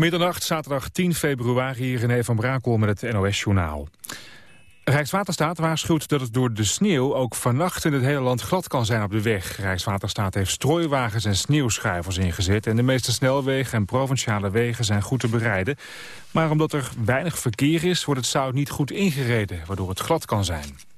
Middernacht, zaterdag 10 februari, René van Brakel met het NOS-journaal. Rijkswaterstaat waarschuwt dat het door de sneeuw ook vannacht in het hele land glad kan zijn op de weg. Rijkswaterstaat heeft strooiwagens en sneeuwschuivers ingezet en de meeste snelwegen en provinciale wegen zijn goed te bereiden. Maar omdat er weinig verkeer is, wordt het zout niet goed ingereden, waardoor het glad kan zijn.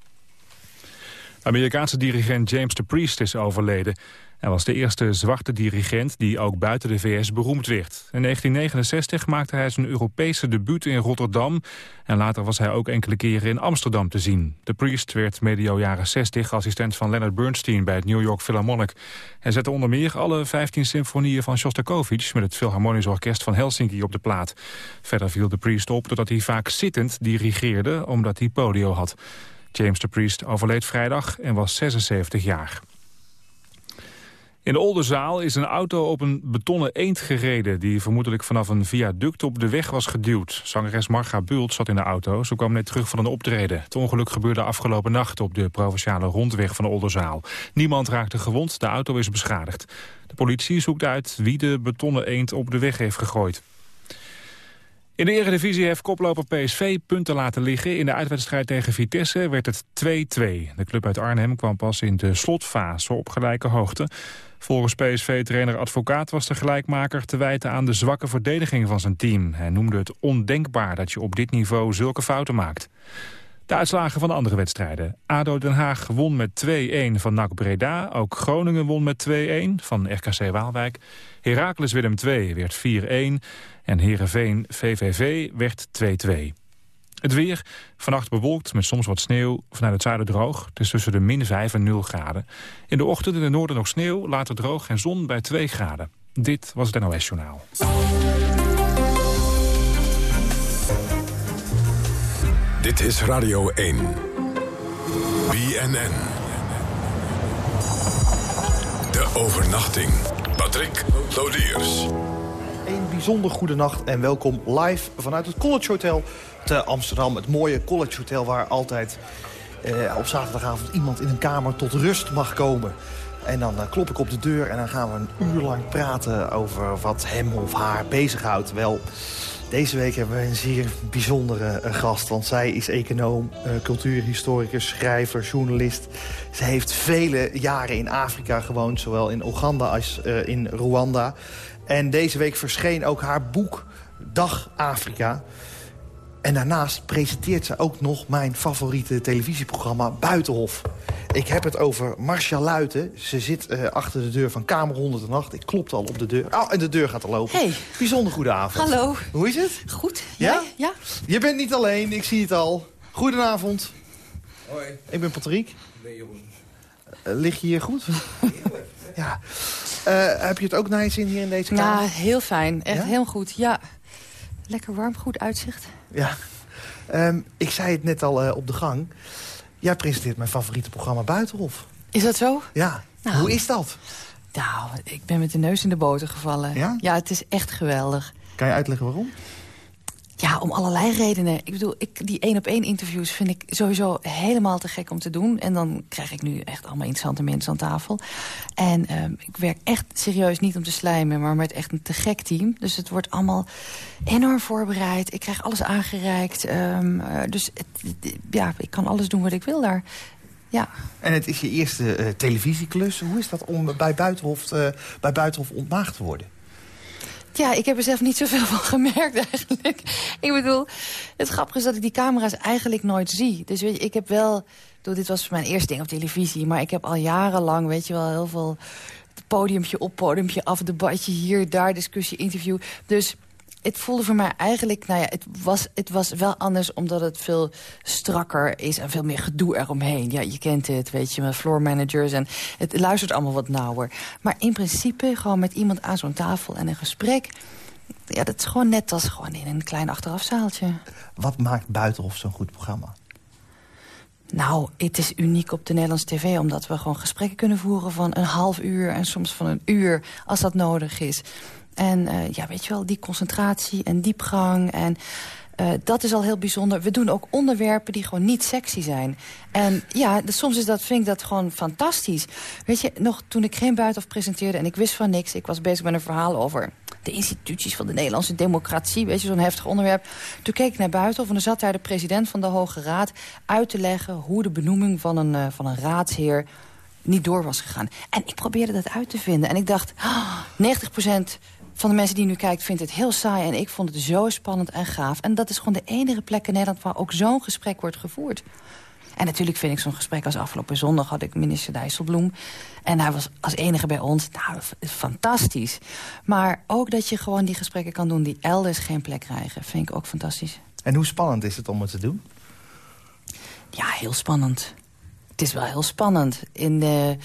Amerikaanse dirigent James de Priest is overleden. Hij was de eerste zwarte dirigent die ook buiten de VS beroemd werd. In 1969 maakte hij zijn Europese debuut in Rotterdam... en later was hij ook enkele keren in Amsterdam te zien. De Priest werd medio jaren 60 assistent van Leonard Bernstein... bij het New York Philharmonic. Hij zette onder meer alle 15 symfonieën van Shostakovich... met het Philharmonisch Orkest van Helsinki op de plaat. Verder viel de Priest op doordat hij vaak zittend dirigeerde... omdat hij polio had. James de Priest overleed vrijdag en was 76 jaar. In de Oldenzaal is een auto op een betonnen eend gereden... die vermoedelijk vanaf een viaduct op de weg was geduwd. Zangeres Marga Bult zat in de auto. Ze kwam net terug van een optreden. Het ongeluk gebeurde afgelopen nacht op de provinciale rondweg van de Oldenzaal. Niemand raakte gewond, de auto is beschadigd. De politie zoekt uit wie de betonnen eend op de weg heeft gegooid. In de Eredivisie heeft koploper PSV punten laten liggen. In de uitwedstrijd tegen Vitesse werd het 2-2. De club uit Arnhem kwam pas in de slotfase op gelijke hoogte. Volgens PSV-trainer Advocaat was de gelijkmaker te wijten aan de zwakke verdediging van zijn team. Hij noemde het ondenkbaar dat je op dit niveau zulke fouten maakt. De uitslagen van de andere wedstrijden. ADO Den Haag won met 2-1 van NAC Breda. Ook Groningen won met 2-1 van RKC Waalwijk. Heracles Willem 2 werd 4-1. En Heerenveen VVV werd 2-2. Het weer, vannacht bewolkt met soms wat sneeuw, vanuit het zuiden droog. Het is tussen de min 5 en 0 graden. In de ochtend in het noorden nog sneeuw, later droog en zon bij 2 graden. Dit was het NOS Journaal. Dit is Radio 1. BNN. De overnachting. Patrick Lodiers. Bijzonder goede nacht en welkom live vanuit het College Hotel te Amsterdam. Het mooie College Hotel waar altijd eh, op zaterdagavond iemand in een kamer tot rust mag komen. En dan uh, klop ik op de deur en dan gaan we een uur lang praten over wat hem of haar bezighoudt. Wel, deze week hebben we een zeer bijzondere uh, gast. Want zij is econoom, uh, cultuurhistoricus, schrijver, journalist. Ze heeft vele jaren in Afrika gewoond. Zowel in Oeganda als in Rwanda. En deze week verscheen ook haar boek Dag Afrika. En daarnaast presenteert ze ook nog mijn favoriete televisieprogramma Buitenhof. Ik heb het over Marcia Luiten. Ze zit uh, achter de deur van Kamer 108. Ik klopte al op de deur. Oh, en de deur gaat al lopen. Hey. Bijzonder goede avond. Hallo. Hoe is het? Goed. Ja? Ja? Je bent niet alleen, ik zie het al. Goedenavond. Hoi. Ik ben Patrick. Ik ben Jeroen. Uh, lig je hier goed? ja. Uh, heb je het ook naar je zin hier in deze kamer? Ja, heel fijn. Echt Ja? heel goed. Ja. Lekker warm, goed uitzicht. Ja. Um, ik zei het net al uh, op de gang. Jij presenteert mijn favoriete programma Buitenhof. Is dat zo? Ja. Nou. Hoe is dat? Nou, ik ben met de neus in de boter gevallen. Ja? Ja, het is echt geweldig. Kan je uitleggen waarom? Ja, om allerlei redenen. Ik bedoel, ik, die één-op-één interviews vind ik sowieso helemaal te gek om te doen. En dan krijg ik nu echt allemaal interessante mensen aan tafel. En um, ik werk echt serieus niet om te slijmen, maar met echt een te gek team. Dus het wordt allemaal enorm voorbereid. Ik krijg alles aangereikt. Um, uh, dus ja, ik kan alles doen wat ik wil daar. Ja. En het is je eerste uh, televisieklus. Hoe is dat om bij Buitenhof, bij Buitenhof ontmaagd te worden? Ja, ik heb er zelf niet zoveel van gemerkt eigenlijk. Ik bedoel, het grappige is dat ik die camera's eigenlijk nooit zie. Dus weet je, ik heb wel... Bedoel, dit was mijn eerste ding op televisie. Maar ik heb al jarenlang, weet je wel, heel veel... podiumpje op, podiumpje af, debatje hier, daar, discussie, interview. Dus het voelde voor mij eigenlijk... Nou ja, het was, het was wel anders omdat het veel strakker is... en veel meer gedoe eromheen. Ja, je kent het, weet je, met floor managers. En het luistert allemaal wat nauwer. Maar in principe gewoon met iemand aan zo'n tafel en een gesprek... Ja, dat is gewoon net als gewoon in een klein achterafzaaltje. Wat maakt Buitenhof zo'n goed programma? Nou, het is uniek op de Nederlandse tv... omdat we gewoon gesprekken kunnen voeren van een half uur... en soms van een uur, als dat nodig is. En uh, ja, weet je wel, die concentratie en diepgang en... Uh, dat is al heel bijzonder. We doen ook onderwerpen die gewoon niet sexy zijn. En ja, soms is dat, vind ik dat gewoon fantastisch. Weet je, nog toen ik geen buitenhof presenteerde en ik wist van niks... ik was bezig met een verhaal over de instituties van de Nederlandse democratie. Weet je, zo'n heftig onderwerp. Toen keek ik naar buiten en er zat daar de president van de Hoge Raad... uit te leggen hoe de benoeming van een, uh, van een raadsheer niet door was gegaan. En ik probeerde dat uit te vinden. En ik dacht, oh, 90 van de mensen die nu kijkt vindt het heel saai... en ik vond het zo spannend en gaaf. En dat is gewoon de enige plek in Nederland... waar ook zo'n gesprek wordt gevoerd. En natuurlijk vind ik zo'n gesprek als afgelopen zondag... had ik minister Dijsselbloem. En hij was als enige bij ons. Nou, fantastisch. Maar ook dat je gewoon die gesprekken kan doen... die elders geen plek krijgen, vind ik ook fantastisch. En hoe spannend is het om het te doen? Ja, heel spannend. Het is wel heel spannend. In de...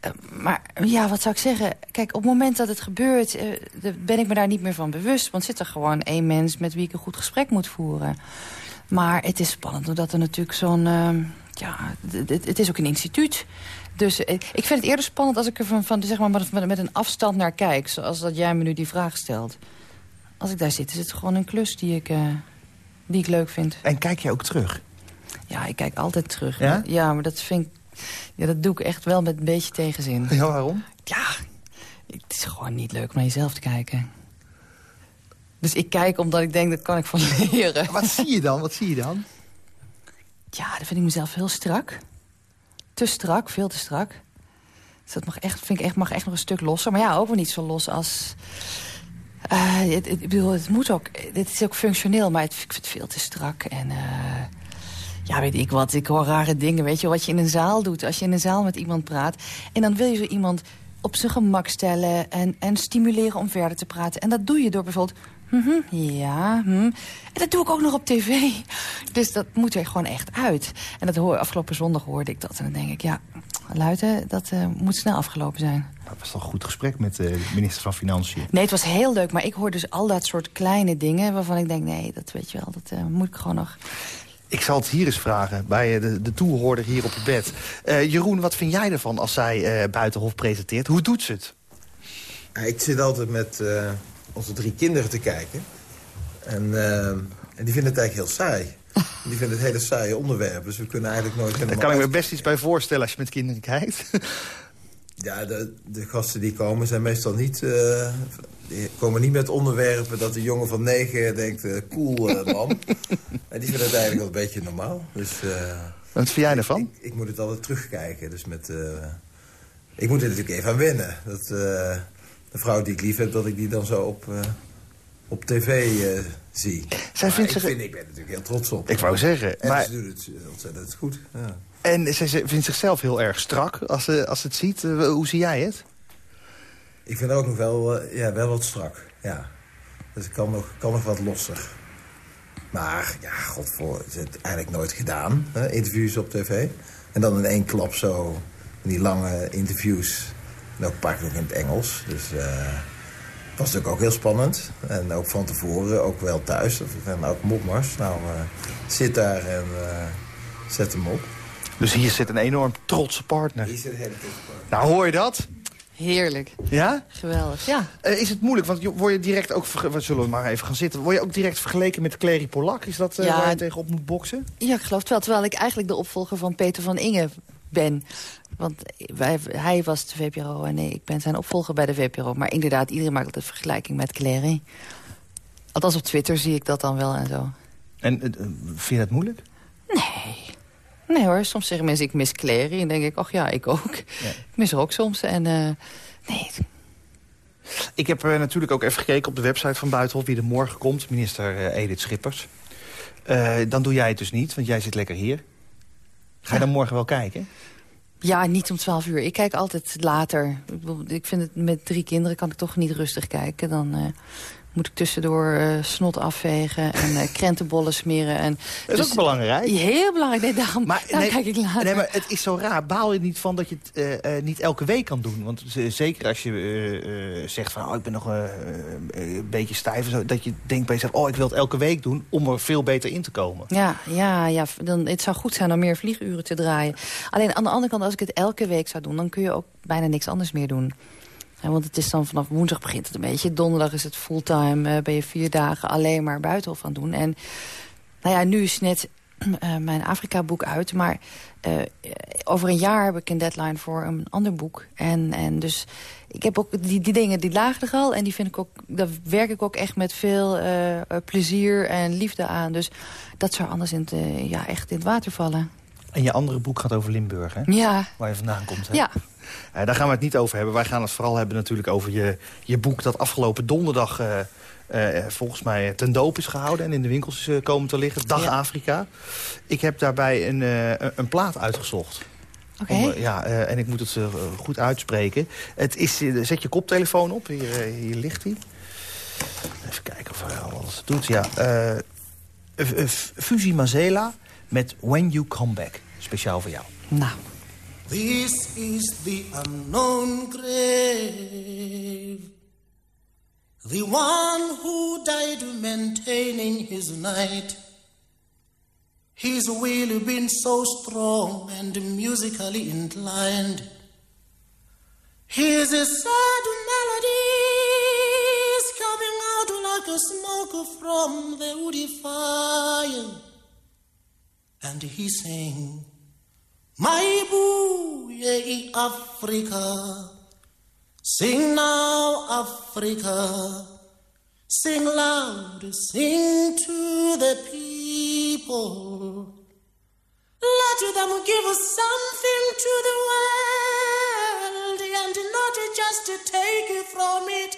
Eh, maar ja, wat zou ik zeggen? Kijk, op het moment dat het gebeurt, uh, ben ik me daar niet meer van bewust. Want zit er gewoon één mens met wie ik een goed gesprek moet voeren. Maar het is spannend, omdat er natuurlijk zo'n... Uh, ja, het, is ook een instituut. Dus ik, ik vind het eerder spannend als ik er van, van, zeg maar, met, met een afstand naar kijk. Zoals dat jij me nu die vraag stelt. Als ik daar zit, is het gewoon een klus die ik, die ik leuk vind. En kijk je ook terug? Ja, ik kijk altijd terug. Ja? ja, maar dat vind ik ja, dat doe ik echt wel met een beetje tegenzin. Ja, waarom? Ja, het is gewoon niet leuk om naar jezelf te kijken. Dus ik kijk omdat ik denk, dat kan ik van leren. Wat zie je dan? Wat zie je dan? Ja, dan vind ik mezelf heel strak. Te strak, veel te strak. Dus dat mag echt, vind ik echt, mag echt nog een stuk losser. Maar ja, ook wel niet zo los als... Uh, het, ik bedoel, het moet ook... Het is ook functioneel, maar het, ik vind het veel te strak. En... Uh, ja, weet ik wat, ik hoor rare dingen. Weet je, wat je in een zaal doet, als je in een zaal met iemand praat... en dan wil je zo iemand op zijn gemak stellen en, en stimuleren om verder te praten. En dat doe je door bijvoorbeeld... Mm ja, hm. En dat doe ik ook nog op tv. Dus dat moet er gewoon echt uit. En dat hoor, afgelopen zondag hoorde ik dat. En dan denk ik, ja, luiten, dat uh, moet snel afgelopen zijn. Dat was toch een goed gesprek met de minister van Financiën? Nee, het was heel leuk. Maar ik hoor dus al dat soort kleine dingen... waarvan ik denk, nee, dat weet je wel, dat uh, moet ik gewoon nog... Ik zal het hier eens vragen, bij de, de toehoorder hier op het bed. Uh, Jeroen, wat vind jij ervan als zij uh, Buitenhof presenteert? Hoe doet ze het? ik zit altijd met uh, onze drie kinderen te kijken. En, en die vinden het eigenlijk heel saai. Die vinden het hele saaie onderwerp. Dus we kunnen eigenlijk nooit Daar kan ik me best iets bij voorstellen als je met kinderen kijkt. Ja, de, de gasten die komen zijn meestal niet... Uh, die komen niet met onderwerpen dat de jongen van negen denkt... Uh, cool, uh, man. en die vinden het eigenlijk wel een beetje normaal. Dus, Wat vind jij ervan? Ik, ik, moet het altijd terugkijken. Dus met, ik moet er natuurlijk even aan wennen. Dat de vrouw die ik lief heb, dat ik die dan zo op, op tv zie. Zij vindt ik, vind, ik ben natuurlijk heel trots op. Ik wou zeggen. En maar... ze doet het ontzettend goed. Ja. En zij vindt zichzelf heel erg strak als ze, als het ziet. Eh, hoe zie jij het? Ik vind ook nog wel, eh, ja, wel wat strak, ja. Dus ik kan nog, kan nog wat losser. Maar, ja, godvoor, is het eigenlijk nooit gedaan, hè, interviews op tv. En dan in één klap zo, die lange interviews. En ook pak nog in het Engels. Dus uh, het was natuurlijk ook heel spannend. En ook van tevoren, ook wel thuis. En ook Mopmars. Nou, uh, zit daar en uh, zet hem op. Dus hier zit een enorm trotse partner. Hier zit een hele trotse partner. Nou, hoor je dat? Heerlijk. Ja? Geweldig, ja. Uh, is het moeilijk? Want word je direct ook... We zullen maar even gaan zitten. Word je ook direct vergeleken met Clary Polak? Is dat uh, ja, waar je tegenop moet boksen? Ja, ik geloof het wel. Terwijl ik eigenlijk de opvolger van Peter van Inge ben. Want wij, hij was de VPRO en nee, ik ben zijn opvolger bij de VPRO. Maar inderdaad, iedereen maakt altijd vergelijking met Clary. Althans op Twitter zie ik dat dan wel en zo. En uh, vind je dat moeilijk? Nee. Nee hoor, soms zeggen mensen ik mis Clary. En denk ik, ach ja, ik ook. Ja. Ik mis er ook soms. En uh, nee... Ik heb uh, natuurlijk ook even gekeken op de website van Buitenhof... wie er morgen komt, minister uh, Edith Schippers. dan doe jij het dus niet, want jij zit lekker hier. Ga je dan morgen wel kijken? Ja, niet om 12 uur. Ik kijk altijd later. Ik vind het met drie kinderen kan ik toch niet rustig kijken. Dan moet ik tussendoor uh, snot afvegen en uh, krentenbollen smeren. En, dat is dus, ook belangrijk. Heel belangrijk. Nee, daarom, maar, daarom nee, kijk ik later. Nee, maar het is zo raar. Baal je niet van dat je het uh, niet elke week kan doen? Want zeker als je zegt van... Oh, ik ben nog een beetje stijf. Zo, dat je denkt bij jezelf... Oh, ik wil het elke week doen om er veel beter in te komen. Ja, ja, ja dan, het zou goed zijn om meer vlieguren te draaien. Alleen aan de andere kant, als ik het elke week zou doen... dan kun je ook bijna niks anders meer doen want het is dan vanaf woensdag begint het een beetje. Donderdag is het fulltime. Uh, ben je vier dagen alleen maar buitenhof aan doen. En nou ja, nu is net mijn Afrika-boek uit. Maar over een jaar heb ik een deadline voor een ander boek. En, en dus ik heb ook die, die dingen, die lagen er al. En die vind ik ook, daar werk ik ook echt met veel plezier en liefde aan. Dus dat zou anders in het, ja, echt in het water vallen. En je andere boek gaat over Limburg, hè? Ja. Waar je vandaan komt, hè? Ja. Uh, daar gaan we het niet over hebben. Wij gaan het vooral hebben natuurlijk over je, je boek... dat afgelopen donderdag uh, uh, volgens mij ten doop is gehouden... en in de winkels is komen te liggen. Dag Afrika. Ik heb daarbij een, een plaat uitgezocht. Oké. Ja, en ik moet het goed uitspreken. Het is, zet je koptelefoon op. Hier, hier ligt hij. Even kijken of hij alles doet. Ja, Fusi Mazela met When You Come Back. Speciaal voor jou. Nou. This is the unknown grave. The one who died maintaining his night. His will been so strong and musically inclined. His sad melodies coming out like a smoke from the woody fire. And he sang, My boo, ye Africa, sing now, Africa, sing loud, sing to the people. Let them give us something to the world and not just take it from it.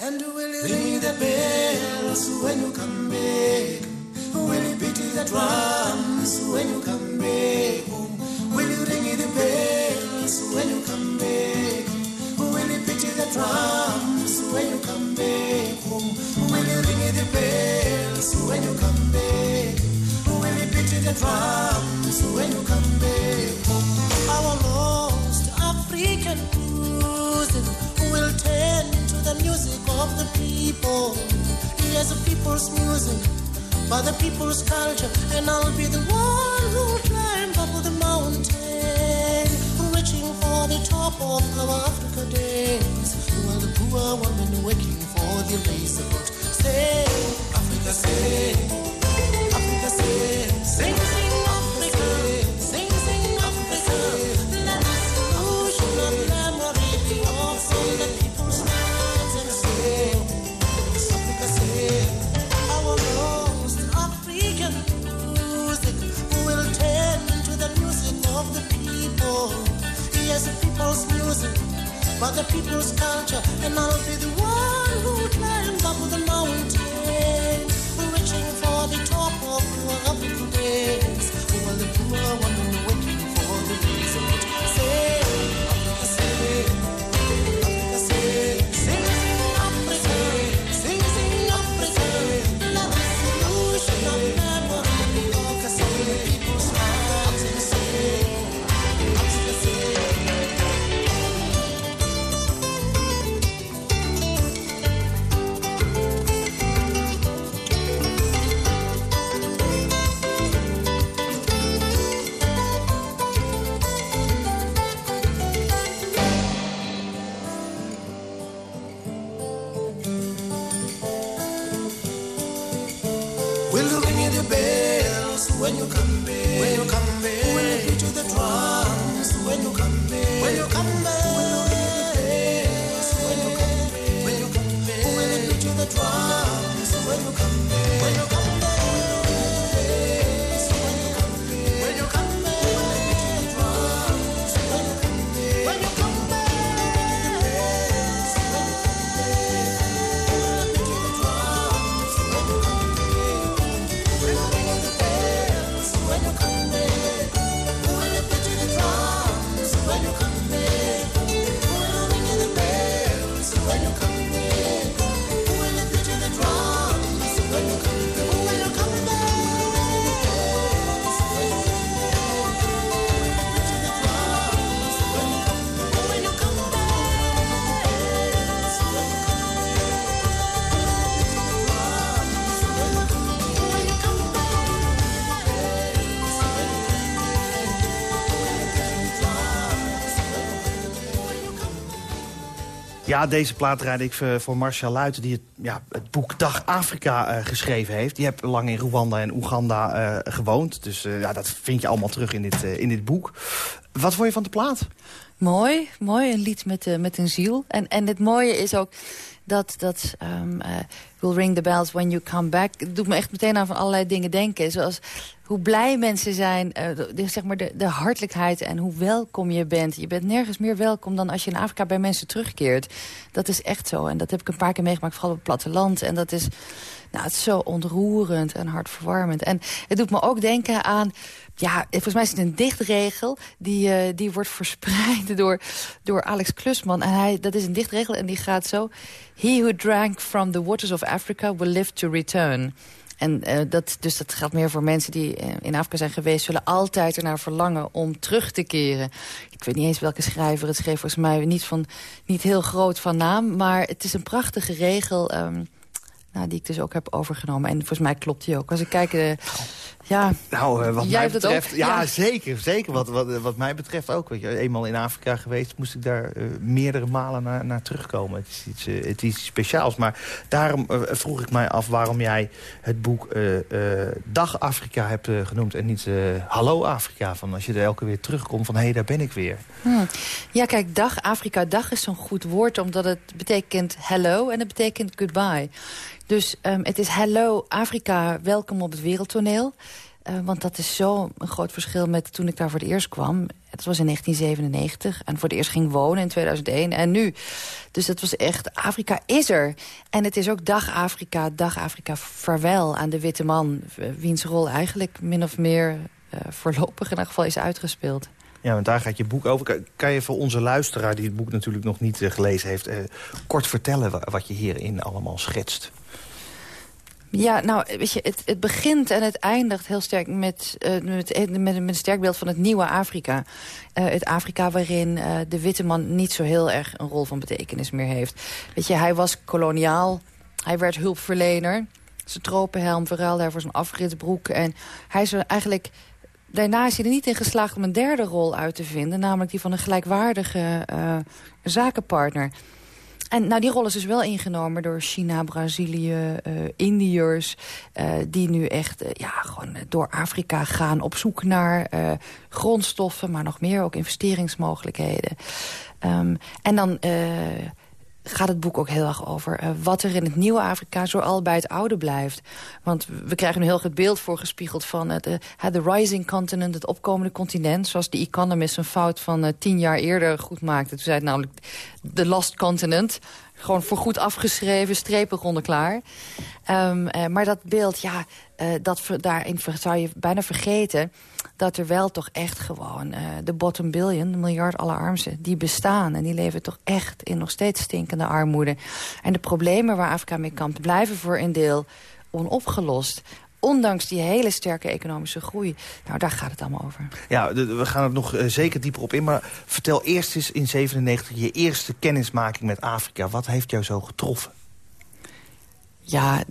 And will ring the bells when you come back? Will beat the drums when you come back home? Will you ring the bells when you come back? Will you beat the drums when you come back home? Will you ring the bells when you come back? Will you beat the drums when you come back home? Our lost African music will tend to the music of the people. Yes, the people's music by the people's culture, and I'll be the one who'll climb up the mountain, reaching for the top of our Africa days, while the poor woman waiting for the lazy boat. Say, Africa, say, Africa, say, sing, Yes, the people's music, but the people's culture, and I'll be the one who climbs up the mountain, reaching for the top of the days, while the poor waiting Ja, deze plaat rijd ik voor Marcia Luiten... die het, ja, het boek Dag Afrika geschreven heeft. Die heeft lang in Rwanda en Oeganda gewoond. Dus ja, dat vind je allemaal terug in dit, in dit boek. Wat vond je van de plaat? Mooi, mooi. Een lied met, met een ziel. En, en het mooie is ook dat, dat um, uh, Will Ring the Bells When You Come Back... Het doet me echt meteen aan van allerlei dingen denken. Zoals hoe blij mensen zijn, uh, de, zeg maar de, de hartelijkheid en hoe welkom je bent. Je bent nergens meer welkom dan als je in Afrika bij mensen terugkeert. Dat is echt zo. En dat heb ik een paar keer meegemaakt, vooral op het platteland. En dat is, nou, het is zo ontroerend en hartverwarmend. En het doet me ook denken aan ja, volgens mij is het een dichtregel. Die, uh, die wordt verspreid door, door Alex Klusman. En hij, dat is een dichtregel en die gaat zo... He who drank from the waters of Africa will live to return. En uh, dat, dus dat geldt meer voor mensen die uh, in Afrika zijn geweest... zullen altijd ernaar verlangen om terug te keren. Ik weet niet eens welke schrijver het schreef. Volgens mij niet, van, niet heel groot van naam. Maar het is een prachtige regel... Um, nou, die ik dus ook heb overgenomen. En volgens mij klopt die ook. Als ik kijk... ja, nou, uh, wat mij betreft, ja, ja, zeker, zeker. Wat, wat, wat mij betreft ook. Weet je, eenmaal in Afrika geweest, moest ik daar uh, meerdere malen naar, naar terugkomen. Het is iets, uh, het is iets speciaals. Maar daarom vroeg ik mij af waarom jij het boek Dag Afrika hebt genoemd en niet Hallo Afrika. Van als je er elke weer terugkomt van hé, hey, daar ben ik weer. Hmm. Ja, kijk, Dag Afrika, dag is zo'n goed woord omdat het betekent hello en het betekent goodbye. Dus um, het is Hello Afrika, welkom op het wereldtoneel. Uh, want dat is zo een groot verschil met toen ik daar voor het eerst kwam. Het was in 1997 en voor het eerst ging wonen in 2001 en nu. Dus dat was echt, Afrika is er. En het is ook Dag Afrika, Dag Afrika, vaarwel aan de witte man. Wiens rol eigenlijk min of meer uh, voorlopig in ieder geval is uitgespeeld. Ja, want daar gaat je boek over. Kan je voor onze luisteraar, die het boek natuurlijk nog niet gelezen heeft... Kort vertellen wat je hierin allemaal schetst? Ja, nou, weet je, het, het begint en het eindigt heel sterk met, uh, met, met, met, een sterk beeld van het nieuwe Afrika. Uh, het Afrika waarin de witte man niet zo heel erg een rol van betekenis meer heeft. Weet je, hij was koloniaal, hij werd hulpverlener. Zijn tropenhelm verruilde hij voor zijn afritsbroek. En hij is eigenlijk... Daarna is hij er niet in geslaagd om een derde rol uit te vinden. Namelijk die van een gelijkwaardige zakenpartner. En nou, die rol is dus wel ingenomen door China, Brazilië, uh, Indiërs... Uh, die nu echt uh, ja, gewoon door Afrika gaan op zoek naar grondstoffen... maar nog meer ook investeringsmogelijkheden. Um, en dan gaat het boek ook heel erg over uh, wat er in het nieuwe Afrika zo al bij het oude blijft. Want we krijgen nu heel het beeld voorgespiegeld van het uh, the rising continent, het opkomende continent. Zoals de Economist een fout van uh, tien jaar eerder goed maakte. Toen zei het namelijk the lost continent. Gewoon voor goed afgeschreven, strepen ronden klaar. Um, maar dat beeld, ja, dat, daarin zou je bijna vergeten dat er wel toch echt gewoon uh, de bottom billion, de miljard allerarmsten, die bestaan. En die leven toch echt in nog steeds stinkende armoede. En de problemen waar Afrika mee kampt blijven voor een deel onopgelost ondanks die hele sterke economische groei. Nou, daar gaat het allemaal over. Ja, we gaan er nog uh, zeker dieper op in. Maar vertel eerst eens in 97 je eerste kennismaking met Afrika. Wat heeft jou zo getroffen? Ja,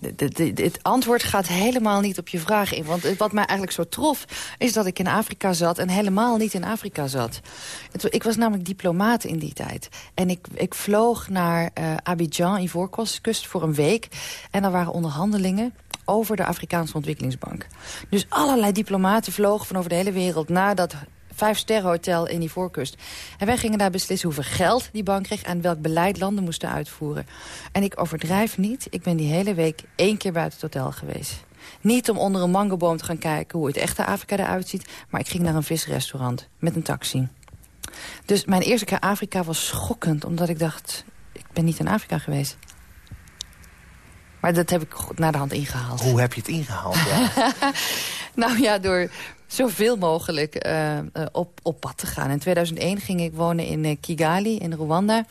het antwoord gaat helemaal niet op je vraag in. Want wat mij eigenlijk zo trof, is dat ik in Afrika zat... en helemaal niet in Afrika zat. Ik was namelijk diplomaat in die tijd. En ik, ik vloog naar uh, Abidjan, Ivoorkust, voor een week. En daar waren onderhandelingen over de Afrikaanse Ontwikkelingsbank. Dus allerlei diplomaten vlogen van over de hele wereld... naar dat vijf-sterren-hotel in die voorkust. En wij gingen daar beslissen hoeveel geld die bank kreeg... en welk beleid landen moesten uitvoeren. En ik overdrijf niet, ik ben die hele week één keer buiten het hotel geweest. Niet om onder een mangoboom te gaan kijken hoe het echte Afrika eruit ziet... maar ik ging naar een visrestaurant met een taxi. Dus mijn eerste keer Afrika was schokkend, omdat ik dacht... ik ben niet in Afrika geweest. Maar dat heb ik naar de hand ingehaald. Hoe heb je het ingehaald? Ja? nou ja, door zoveel mogelijk uh, op, op pad te gaan. In 2001 ging ik wonen in uh, Kigali, in Rwanda.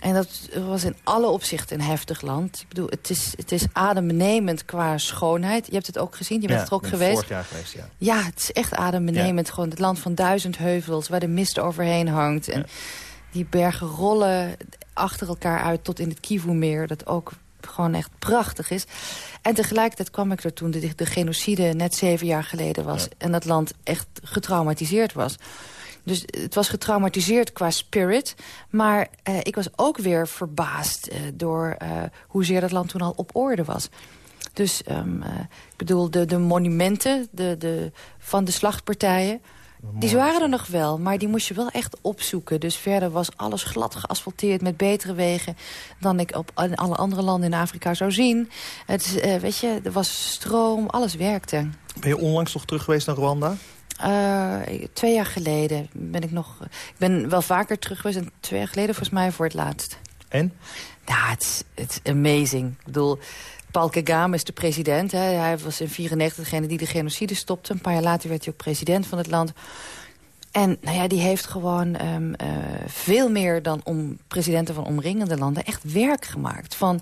En dat was in alle opzichten een heftig land. Ik bedoel, het is, het is adembenemend qua schoonheid. Je hebt het ook gezien, je bent er ook geweest. vorig jaar geweest, ja. Ja, het is echt adembenemend. Ja. Gewoon het land van duizend heuvels, waar de mist overheen hangt. En die bergen rollen achter elkaar uit tot in het Kivu-meer. Dat ook gewoon echt prachtig is. En tegelijkertijd kwam ik er toen de, de genocide net zeven jaar geleden was... en dat land echt getraumatiseerd was. Dus het was getraumatiseerd qua spirit. Maar uh, ik was ook weer verbaasd uh, door uh, hoezeer dat land toen al op orde was. Dus um, ik bedoel, de, de monumenten de, de, van de slachtpartijen... Die waren er nog wel, maar die moest je wel echt opzoeken. Dus verder was alles glad geasfalteerd met betere wegen... dan ik op alle andere landen in Afrika zou zien. Het, uh, weet je, er was stroom, alles werkte. Ben je onlangs nog terug geweest naar Rwanda? Uh, twee jaar geleden ben ik nog... Ik ben wel vaker terug geweest en twee jaar geleden volgens mij voor het laatst. En? Ja, het is amazing. Ik bedoel, Paul Kagame is de president. Hè. Hij was in 1994 degene die de genocide stopte. Een paar jaar later werd hij ook president van het land. En nou ja, die heeft gewoon um, uh, veel meer dan om presidenten van omringende landen... echt werk gemaakt van,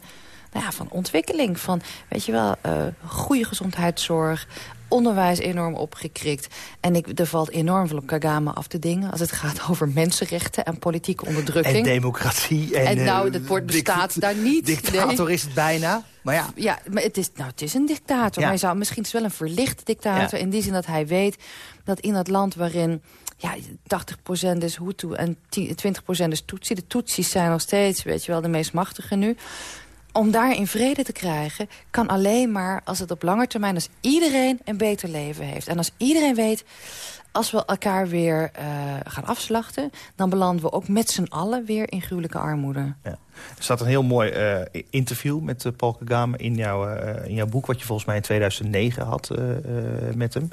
nou ja, van ontwikkeling. Van, weet je wel, uh, goede gezondheidszorg, onderwijs enorm opgekrikt. En ik, er valt enorm veel op Kagame af te dingen... als het gaat over mensenrechten en politieke onderdrukking. En democratie. En, en nou, dat woord bestaat daar niet. Dictator nee. is het bijna. Maar ja. ja, maar het is, nou, het is een dictator. Ja. Maar hij zou misschien is wel een verlicht dictator. Ja. In die zin dat hij weet dat in dat land waarin ja, 80% is Hutu en 20% is Tutsi. De Tutsis zijn nog steeds, weet je wel, de meest machtige nu om daar in vrede te krijgen... kan alleen maar als het op lange termijn... als iedereen een beter leven heeft. En als iedereen weet... als we elkaar weer uh, gaan afslachten... dan belanden we ook met z'n allen weer in gruwelijke armoede. Ja. Er staat een heel mooi uh, interview met uh, Paul Kagame in, jouw in jouw boek... wat je volgens mij in 2009 had met hem.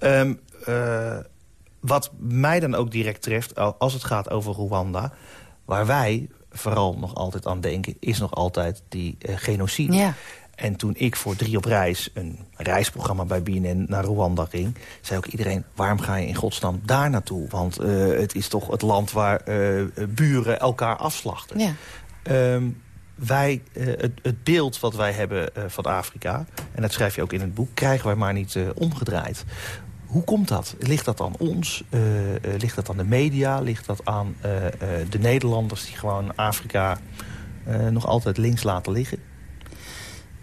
Um, wat mij dan ook direct treft, als het gaat over Rwanda... waar wij vooral nog altijd aan denken... is nog altijd die uh, genocide. Ja. En toen ik voor drie op reis, een reisprogramma bij BNN naar Rwanda ging... zei ook iedereen, waarom ga je in godsnaam daar naartoe? Want uh, het is toch het land waar uh, buren elkaar afslachten. Ja. Um, wij, het, het, beeld wat wij hebben van Afrika... en dat schrijf je ook in het boek, krijgen wij maar niet omgedraaid. Hoe komt dat? Ligt dat aan ons? Uh, uh, ligt dat aan de media? Ligt dat aan uh, de Nederlanders die gewoon Afrika nog altijd links laten liggen?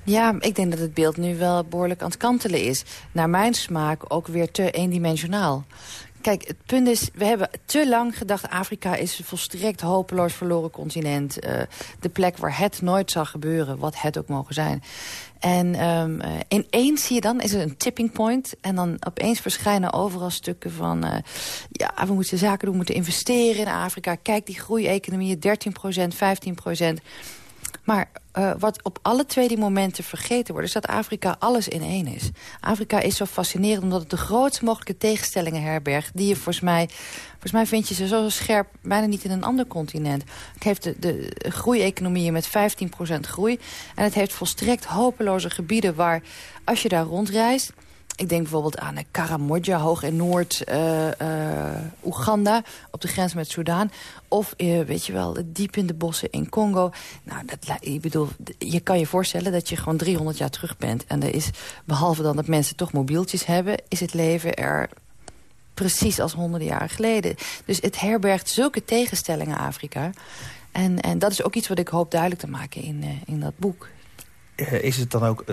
Ja, ik denk dat het beeld nu wel behoorlijk aan het kantelen is. Naar mijn smaak ook weer te eendimensionaal. Kijk, het punt is, we hebben te lang gedacht... Afrika is een volstrekt hopeloos verloren continent. De plek waar het nooit zal gebeuren, wat het ook mogen zijn. En um, uh, ineens zie je dan, is er een tipping point... en dan opeens verschijnen overal stukken van... Uh, ja, we moeten zaken doen, we moeten investeren in Afrika. Kijk, die groeieconomieën, 13% 15 maar uh, wat op alle twee die momenten vergeten wordt... is dat Afrika alles in één is. Afrika is zo fascinerend omdat het de grootste mogelijke tegenstellingen herbergt... die je volgens mij... Volgens mij vind je ze zo scherp bijna niet in een ander continent. Het heeft de, de groeieconomieën met 15% groei. En het heeft volstrekt hopeloze gebieden waar, als je daar rondreist ik denk bijvoorbeeld aan Karamoja, hoog in Noord-Oeganda... Uh, uh, op de grens met Soudaan. Of, weet je wel, diep in de bossen in Congo. Nou, dat, ik bedoel, je kan je voorstellen dat je gewoon 300 jaar terug bent. En er is, behalve dan dat mensen toch mobieltjes hebben... is het leven er precies als honderden jaren geleden. Dus het herbergt zulke tegenstellingen, Afrika. En, en dat is ook iets wat ik hoop duidelijk te maken in, in dat boek. Is het dan ook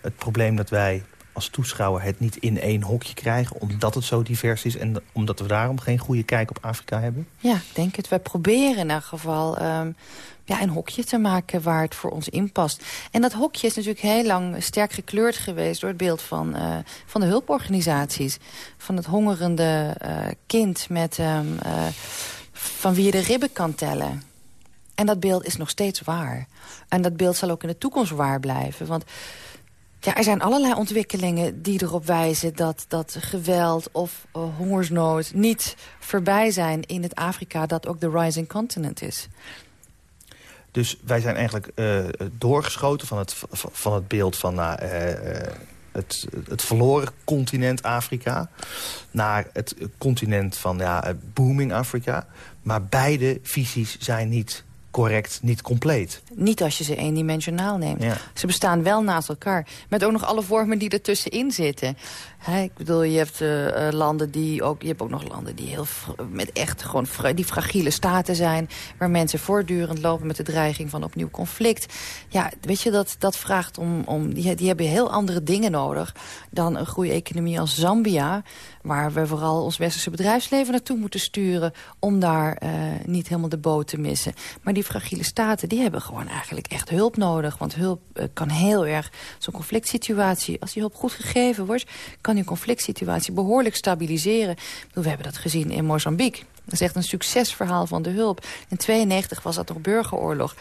het probleem dat wij als toeschouwer het niet in één hokje krijgen... omdat het zo divers is en omdat we daarom geen goede kijk op Afrika hebben? Ja, ik denk het. Wij proberen in elk geval um, ja, een hokje te maken waar het voor ons in past. En dat hokje is natuurlijk heel lang sterk gekleurd geweest... door het beeld van, uh, van de hulporganisaties. Van het hongerende uh, kind met, um, van wie je de ribben kan tellen. En dat beeld is nog steeds waar. En dat beeld zal ook in de toekomst waar blijven. Want ja, er zijn allerlei ontwikkelingen die erop wijzen dat, dat geweld of uh, hongersnood niet voorbij zijn in het Afrika dat ook de rising continent is. Dus wij zijn eigenlijk uh, doorgeschoten van het, van het beeld van uh, het, het verloren continent Afrika... naar het continent van ja, booming Afrika. Maar beide visies zijn niet correct, niet compleet. Niet als je ze eendimensionaal neemt. Ja. Ze bestaan wel naast elkaar. Met ook nog alle vormen die ertussenin zitten. Ik bedoel, je hebt eh, eh, landen die ook... Je hebt ook nog landen die heel met echt gewoon die fragiele staten zijn. Waar mensen voortdurend lopen met de dreiging van opnieuw conflict. Ja, weet je, dat, dat vraagt om... om die, die hebben heel andere dingen nodig dan een goede economie als Zambia. Waar we vooral ons westerse bedrijfsleven naartoe moeten sturen... om daar eh, niet helemaal de boot te missen. Maar die fragiele staten, die hebben gewoon eigenlijk echt hulp nodig. Want hulp kan heel erg zo'n conflict situatie... als die hulp goed gegeven wordt, kan die conflict situatie behoorlijk stabiliseren. We hebben dat gezien in Mozambique. Dat is echt een succesverhaal van de hulp. In 92 was dat nog burgeroorlog.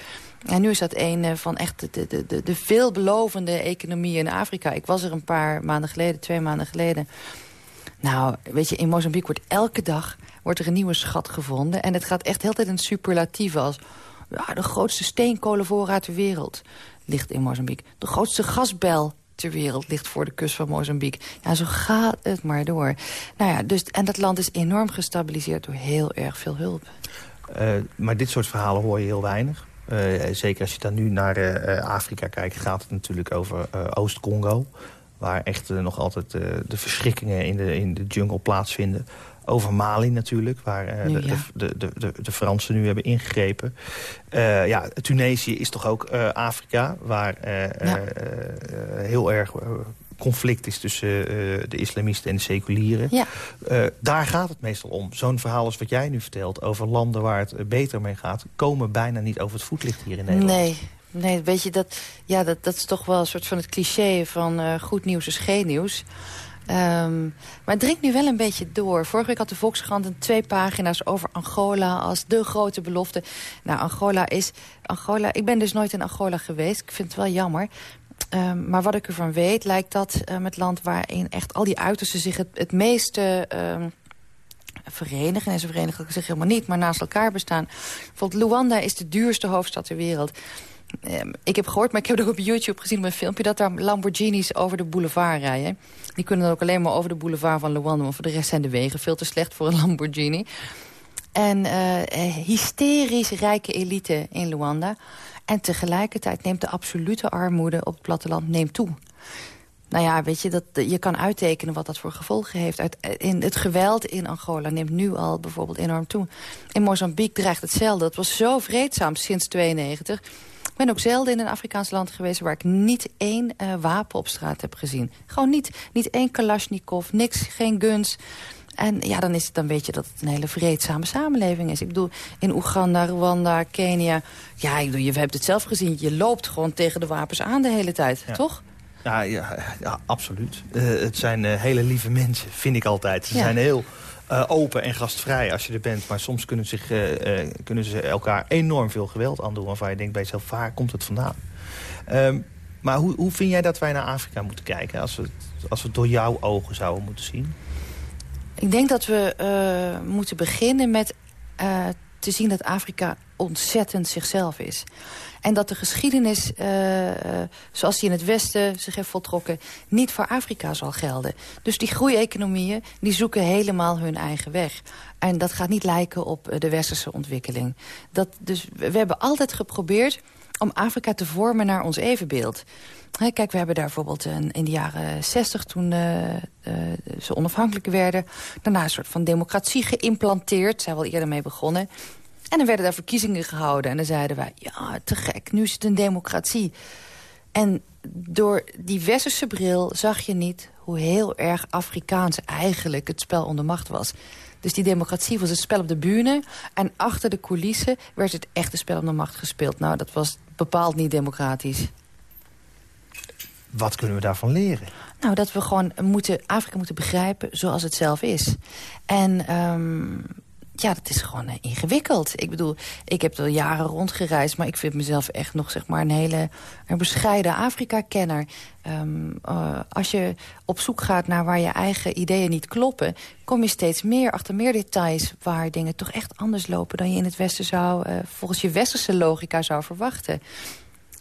En nu is dat een eh, van echt de, de, de, de veelbelovende economieën in Afrika. Ik was er een paar maanden geleden, twee maanden geleden. Nou, weet je, in Mozambique wordt elke dag wordt er een nieuwe schat gevonden. En het gaat echt heel tijd in superlatieven als... Ja, de grootste steenkolenvoorraad ter wereld ligt in Mozambique. De grootste gasbel ter wereld ligt voor de kust van Mozambique. Ja, zo gaat het maar door. Nou ja, dus, en dat land is enorm gestabiliseerd door heel erg veel hulp. Uh, maar dit soort verhalen hoor je heel weinig. Uh, zeker als je dan nu naar uh, Afrika kijkt, gaat het natuurlijk over Oost-Congo. Waar echt nog altijd de verschrikkingen in de, in de jungle plaatsvinden. Over Mali natuurlijk, waar ja. de, de, de, de, Fransen nu hebben ingegrepen. Uh, ja, Tunesië is toch ook uh, Afrika, waar ja. heel erg conflict is tussen de islamisten en de seculieren. Ja. daar gaat het meestal om. Zo'n verhaal als wat jij nu vertelt over landen waar het beter mee gaat... komen bijna niet over het voetlicht hier in Nederland. Nee, Nee, weet je, dat, ja, dat, dat is toch wel een soort van het cliché van uh, goed nieuws is geen nieuws. Um, maar het dringt nu wel een beetje door. Vorige week had de Volkskrant een twee pagina's over Angola als de grote belofte. Nou, Angola is... Angola, ik ben dus nooit in Angola geweest. Ik vind het wel jammer. Um, maar wat ik ervan weet, lijkt dat um, het land waarin echt al die uitersten zich het, het meeste... Verenigen. En ze verenigen zich helemaal niet, maar naast elkaar bestaan. Bijvoorbeeld Luanda is de duurste hoofdstad ter wereld. Um, ik heb gehoord, maar ik heb ook op YouTube gezien... een filmpje dat daar Lamborghinis over de boulevard rijden. Die kunnen dan ook alleen maar over de boulevard van Luanda... maar voor de rest zijn de wegen veel te slecht voor een Lamborghini. En uh, hysterisch rijke elite in Luanda. En tegelijkertijd neemt de absolute armoede op het platteland neemt toe. Nou ja, weet je, dat, je kan uittekenen wat dat voor gevolgen heeft. Uit, in, het geweld in Angola neemt nu al bijvoorbeeld enorm toe. In Mozambique dreigt hetzelfde. Het was zo vreedzaam sinds 92. Ik ben ook zelden in een Afrikaans land geweest... waar ik niet één uh, wapen op straat heb gezien. Gewoon niet, niet één kalasjnikov, niks, geen guns... En ja, dan, is het, dan weet je dat het een hele vreedzame samenleving is. Ik bedoel, in Oeganda, Rwanda, Kenia... Ja, ik bedoel, je hebt het zelf gezien. Je loopt gewoon tegen de wapens aan de hele tijd, ja. toch? Ja, ja, ja absoluut. Uh, het zijn uh, hele lieve mensen, vind ik altijd. Ze ja. zijn heel uh, open en gastvrij als je er bent. Maar soms kunnen, zich, kunnen ze elkaar enorm veel geweld aandoen... waarvan je denkt bij jezelf, waar komt het vandaan? Um, maar hoe, hoe vind jij dat wij naar Afrika moeten kijken... als we, als we het door jouw ogen zouden moeten zien? Ik denk dat we moeten beginnen met te zien dat Afrika ontzettend zichzelf is. En dat de geschiedenis, uh, zoals die in het Westen zich heeft voltrokken... niet voor Afrika zal gelden. Dus die groeieconomieën die zoeken helemaal hun eigen weg. En dat gaat niet lijken op de westerse ontwikkeling. Dat, dus we hebben altijd geprobeerd om Afrika te vormen naar ons evenbeeld. Kijk, we hebben daar bijvoorbeeld in, de jaren 60, toen uh, uh, ze onafhankelijk werden... daarna een soort van democratie geïmplanteerd. Zijn we al eerder mee begonnen. En dan werden daar verkiezingen gehouden. En dan zeiden wij, ja, te gek, nu is het een democratie. En door die westerse bril zag je niet hoe heel erg Afrikaans eigenlijk het spel onder macht was. Dus die democratie was het spel op de bühne. En achter de coulissen werd het echte spel om de macht gespeeld. Nou, dat was bepaald niet democratisch. Wat kunnen we daarvan leren? Nou, dat we gewoon moeten, Afrika moeten begrijpen zoals het zelf is. En um, ja, dat is gewoon uh, ingewikkeld. Ik bedoel, ik heb er jaren rondgereisd... maar ik vind mezelf echt nog zeg maar, een hele een bescheiden Afrika-kenner. Um, uh, als je op zoek gaat naar waar je eigen ideeën niet kloppen... kom je steeds meer achter meer details... waar dingen toch echt anders lopen dan je in het Westen zou... Uh, volgens je westerse logica zou verwachten.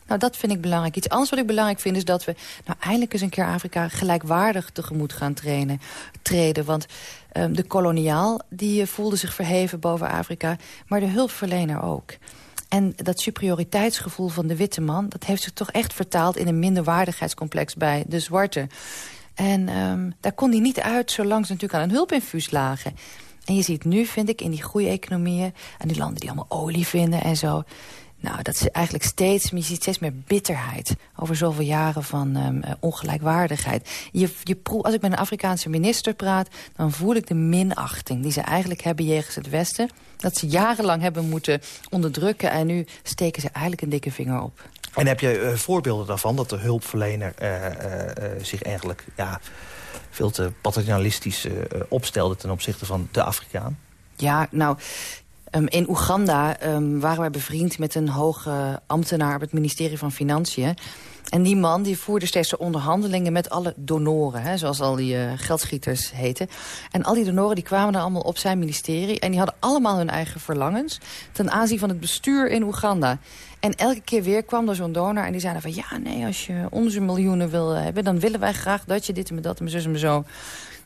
Nou, dat vind ik belangrijk. Iets anders wat ik belangrijk vind is dat we... nou, eindelijk eens een keer Afrika gelijkwaardig tegemoet gaan trainen, treden. Want um, de koloniaal, die uh, voelde zich verheven boven Afrika... maar de hulpverlener ook. En dat superioriteitsgevoel van de witte man... dat heeft zich toch echt vertaald in een minderwaardigheidscomplex bij de zwarte. En um, daar kon hij niet uit zolang ze natuurlijk aan een hulpinfuus lagen. En je ziet nu, vind ik, in die groeieconomieën... en die landen die allemaal olie vinden en zo... Nou, dat is eigenlijk steeds, je ziet steeds meer bitterheid over zoveel jaren van um, ongelijkwaardigheid. Je, je als ik met een Afrikaanse minister praat, dan voel ik de minachting die ze eigenlijk hebben jegens het Westen. Dat ze jarenlang hebben moeten onderdrukken en nu steken ze eigenlijk een dikke vinger op. En heb je uh, voorbeelden daarvan dat de hulpverlener uh, uh, zich eigenlijk ja, veel te paternalistisch opstelde ten opzichte van de Afrikaan? Ja, nou, Um, in Oeganda um, waren wij bevriend met een hoge ambtenaar... op het ministerie van Financiën. En die man die voerde steeds de onderhandelingen met alle donoren. Hè, zoals al die uh, geldschieters heten. En al die donoren die kwamen dan allemaal op zijn ministerie. En die hadden allemaal hun eigen verlangens. Ten aanzien van het bestuur in Oeganda. En elke keer weer kwam er zo'n donor en die zei van... ja, nee, als je onze miljoenen wil hebben... dan willen wij graag dat je dit en dat en zus en zo...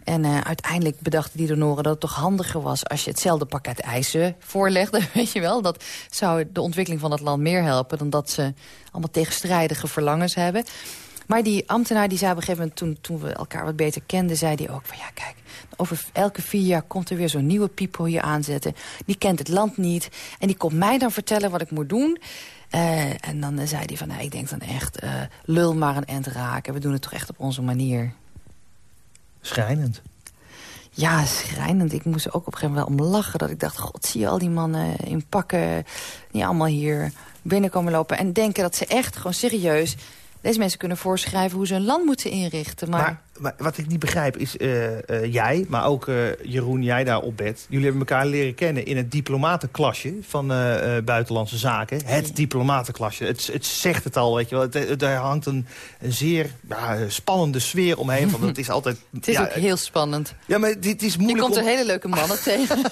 En uh, uiteindelijk bedachten die donoren dat het toch handiger was... als je hetzelfde pakket eisen voorlegde, weet je wel. Dat zou de ontwikkeling van het land meer helpen... dan dat ze allemaal tegenstrijdige verlangens hebben. Maar die ambtenaar die zei op een gegeven moment, toen, toen we elkaar wat beter kenden... zei hij ook van ja, kijk, over elke vier jaar komt er weer zo'n nieuwe people hier aanzetten. Die kent het land niet en die komt mij dan vertellen wat ik moet doen... Uh, en dan zei hij van, nou, ik denk dan echt, lul maar een end raken. We doen het toch echt op onze manier. Schrijnend. Ja, schrijnend. Ik moest er ook op een gegeven moment wel om lachen. Dat ik dacht, god, zie je al die mannen in pakken... die allemaal hier binnenkomen lopen... en denken dat ze echt gewoon serieus deze mensen kunnen voorschrijven hoe ze een land moeten inrichten. Maar, maar, wat ik niet begrijp is, uh, uh, jij, maar ook uh, Jeroen, jij daar op bed... jullie hebben elkaar leren kennen in het diplomatenklasje van Buitenlandse Zaken. Het diplomatenklasje. Het, het zegt het al, weet je wel. Het, daar hangt een, een zeer ja, spannende sfeer omheen. Want het is altijd... het is ook heel spannend. Ja, maar dit is moeilijk Je komt er hele leuke mannen tegen.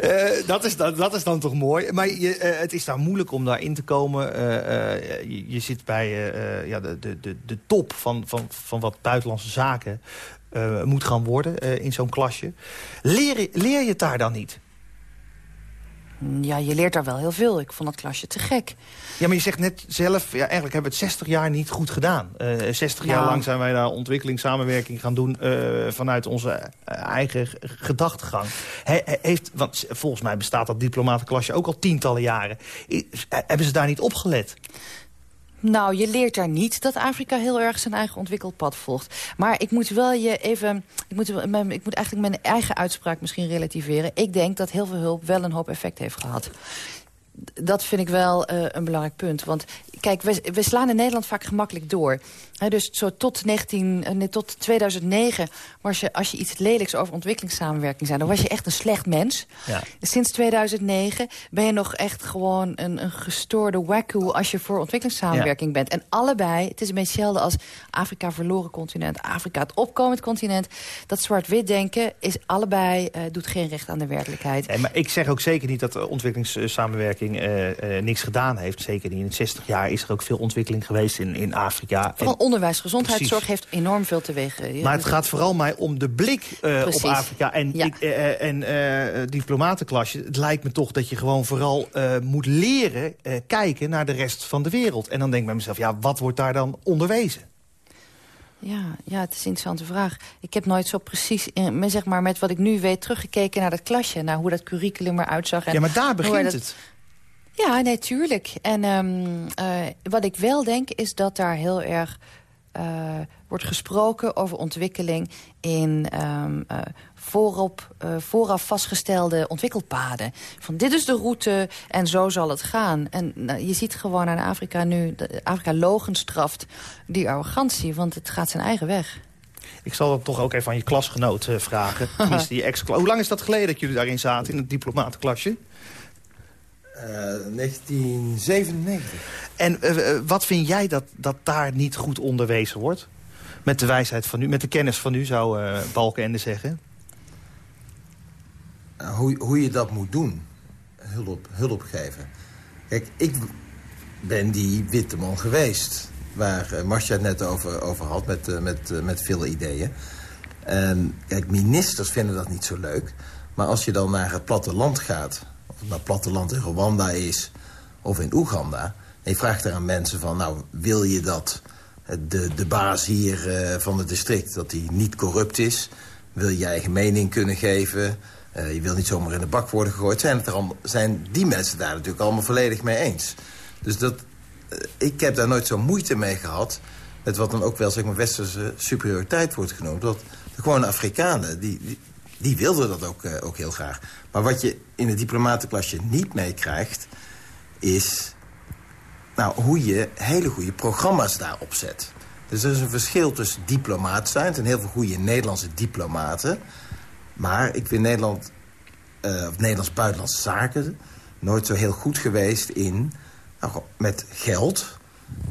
Uh, dat, is, dat, dat is dan toch mooi. Maar je, uh, het is daar moeilijk om daarin te komen. Uh, je, je, zit bij ja, de, de, de, de top van, van, van wat buitenlandse zaken moet gaan worden in zo'n klasje. Leer, leer je het daar dan niet? Ja, je leert daar wel heel veel. Ik vond dat klasje te gek. Ja, maar je zegt net zelf, ja, eigenlijk hebben we het 60 jaar niet goed gedaan. Uh, 60 jaar lang zijn wij daar ontwikkelingssamenwerking gaan doen... Uh, vanuit onze eigen gedachtegang. He, heeft, want volgens mij bestaat dat diplomatenklasje ook al tientallen jaren. hebben ze daar niet opgelet? Nou, je leert daar niet dat Afrika heel erg zijn eigen ontwikkeld pad volgt. Maar ik moet wel je even... Ik moet, ik moet eigenlijk mijn eigen uitspraak misschien relativeren. Ik denk dat heel veel hulp wel een hoop effect heeft gehad dat vind ik wel uh, een belangrijk punt. Want kijk, we, we, slaan in Nederland vaak gemakkelijk door. Dus zo tot, 19, nee, tot 2009 was je, als je iets lelijks over ontwikkelingssamenwerking zei... dan was je echt een slecht mens. Ja. Sinds 2009 ben je nog echt gewoon een, een gestoorde wacko... als je voor ontwikkelingssamenwerking bent. En allebei, het is een beetje hetzelfde als Afrika verloren continent... Afrika het opkomend continent. Dat zwart-wit denken is allebei, uh, doet geen recht aan de werkelijkheid. Nee, maar ik zeg ook zeker niet dat ontwikkelingssamenwerking uh, niks gedaan heeft. Zeker niet in 60 jaar is er ook veel ontwikkeling geweest in, in Afrika. Onderwijs, gezondheidszorg heeft enorm veel teweeg. Maar het gaat vooral mij om de blik op Afrika. En, ja. en diplomatenklasje, het lijkt me toch dat je gewoon vooral moet leren kijken naar de rest van de wereld. En dan denk ik bij mezelf, ja, wat wordt daar dan onderwezen? Ja, ja, het is een interessante vraag. Ik heb nooit zo precies, in, zeg maar, met wat ik nu weet... teruggekeken naar dat klasje, naar hoe dat curriculum eruit zag. En ja, maar daar begint het. Ja, nee, tuurlijk. En um, uh, wat ik wel denk is dat daar heel erg uh, wordt gesproken over ontwikkeling in um, uh, voorop, vooraf vastgestelde ontwikkelpaden. Van dit is de route en zo zal het gaan. En nou, je ziet gewoon aan Afrika nu, Afrika logenstraft die arrogantie, want het gaat zijn eigen weg. Ik zal dat toch ook even aan je klasgenoot vragen. die ex Hoe lang is dat geleden dat jullie daarin zaten, in het diplomatenklasje? 1997. Eh, en uh, wat vind jij dat, dat daar niet goed onderwezen wordt? Met de wijsheid van u, met de kennis van u, zou uh, Balkenende zeggen. hoe, hoe je dat moet doen. Hulp, hulp geven. Kijk, ik ben die witte man geweest. Waar uh, Marcia het net over, over had, met, met, met veel ideeën. En kijk, ministers vinden dat niet zo leuk. Maar als je dan naar het platteland gaat of het nou platteland in Rwanda is of in Oeganda... en je vraagt daar aan mensen van, nou, wil je dat de, de baas hier uh, van het district... dat hij niet corrupt is? Wil je je eigen mening kunnen geven? Uh, je wil niet zomaar in de bak worden gegooid. Zijn, het er zijn die mensen daar natuurlijk allemaal volledig mee eens? Dus dat, ik heb daar nooit zo moeite mee gehad... met wat dan ook wel zeg maar, westerse superioriteit wordt genoemd. Dat de gewone Afrikanen, die, die, die wilden dat ook, uh, ook heel graag. Maar wat je in het diplomatenklasje niet meekrijgt... is nou, hoe je hele goede programma's daarop zet. Dus er is een verschil tussen diplomaat zijn... en heel veel goede Nederlandse diplomaten... Maar ik vind Nederland, uh, of Nederlands buitenlandse zaken... nooit zo heel goed geweest in, nou, met geld...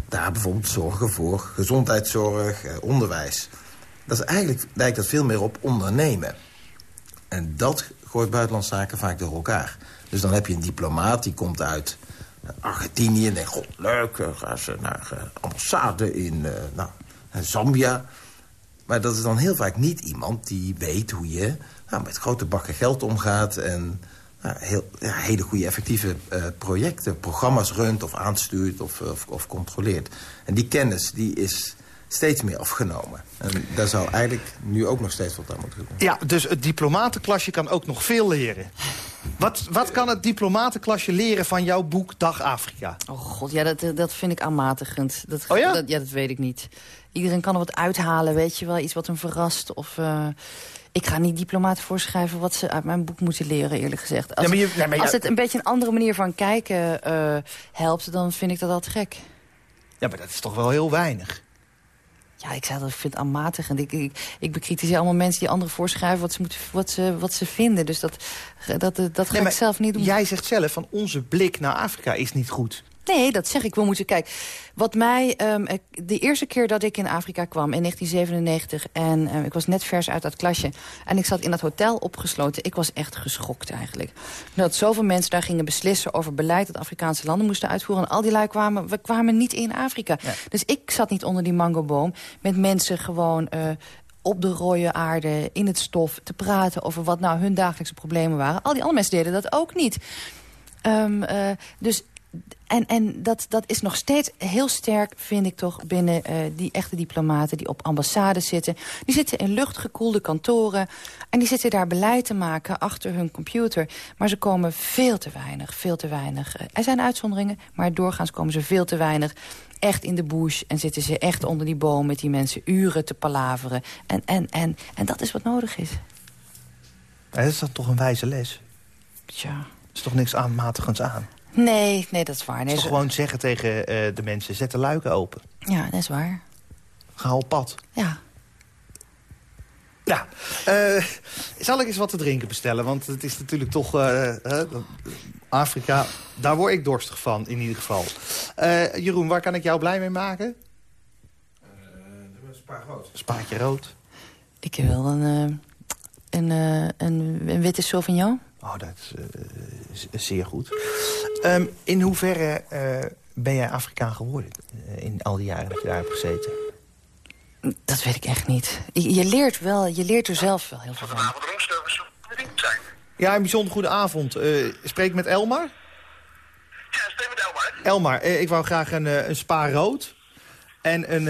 daar bijvoorbeeld zorgen voor gezondheidszorg, uh, onderwijs. Dat is eigenlijk, lijkt dat veel meer op ondernemen. En dat gooit buitenlandse zaken vaak door elkaar. Dus dan heb je een diplomaat die komt uit Argentinië... en denkt, god, leuk, uh, gaan ze naar uh, ambassade in nou, Zambia... Maar dat is dan heel vaak niet iemand die weet hoe je nou, met grote bakken geld omgaat... en nou, heel, ja, hele goede effectieve projecten, programma's runt of aanstuurt of, of, of, controleert. En die kennis die is steeds meer afgenomen. En daar zou eigenlijk nu ook nog steeds wat aan moeten doen. Ja, dus het diplomatenklasje kan ook nog veel leren. Wat, wat kan het diplomatenklasje leren van jouw boek Dag Afrika? Oh god, ja, dat, dat vind ik aanmatigend. Dat, oh ja? Dat, ja, dat weet ik niet. Iedereen kan er wat uithalen, weet je wel. Iets wat hem verrast of... Uh, ik ga niet diplomaten voorschrijven wat ze uit mijn boek moeten leren, eerlijk gezegd. Als, je, maar als het een beetje een andere manier van kijken uh, helpt, dan vind ik dat altijd gek. Ja, maar dat is toch wel heel weinig. Ja, ik zei dat ik vind het aanmatigend. Ik, ik, ik bekritiseer allemaal mensen die anderen voorschrijven wat ze, moeten, wat ze, wat ze vinden. Dus dat, dat, dat ga nee, ik zelf niet doen. Jij zegt zelf van onze blik naar Afrika is niet goed. Nee, dat zeg ik. We moeten kijken. Wat mij, um, de eerste keer dat ik in Afrika kwam, in 1997... en um, ik was net vers uit dat klasje... en ik zat in dat hotel opgesloten, ik was echt geschokt eigenlijk. Dat zoveel mensen daar gingen beslissen over beleid... dat Afrikaanse landen moesten uitvoeren. En al die lui kwamen, we kwamen niet in Afrika. Ja. Dus ik zat niet onder die mangoboom met mensen gewoon... Uh, op de rode aarde, in het stof, te praten over wat nou hun dagelijkse problemen waren. Al die andere mensen deden dat ook niet. Um, uh, dus en, en dat, dat is nog steeds heel sterk, vind ik toch, binnen uh, die echte diplomaten die op ambassades zitten. Die zitten in luchtgekoelde kantoren en die zitten daar beleid te maken achter hun computer. Maar ze komen veel te weinig, veel te weinig. Uh, er zijn uitzonderingen, maar doorgaans komen ze veel te weinig echt in de bush en zitten ze echt onder die boom met die mensen uren te palaveren. En, en, en, en dat is wat nodig is. Ja, dat is dan toch een wijze les? Tja. Er is toch niks aanmatigends aan? Nee, nee, dat is waar. Nee, toch gewoon zeggen tegen uh, de mensen, zet de luiken open. Ja, dat is waar. Ga op pad. Ja. Ja, uh, zal ik eens wat te drinken bestellen? Want het is natuurlijk toch... Uh, Afrika, daar word ik dorstig van, in ieder geval. Jeroen, waar kan ik jou blij mee maken? spaar rood. Spaatje rood. Ik wil een, een, een, een witte Sauvignon. Oh, dat is uh, zeer goed. Um, in hoeverre uh, ben jij Afrikaan geworden uh, in al die jaren dat je daar hebt gezeten? Dat weet ik echt niet. Je, je leert wel, je leert er zelf wel heel veel van. Vanavond roomservice zijn. Ja, een bijzonder goede avond. spreek met Elmar? Ja, spreek met Elmar. Elmar, ik wou graag een, een spa rood en een,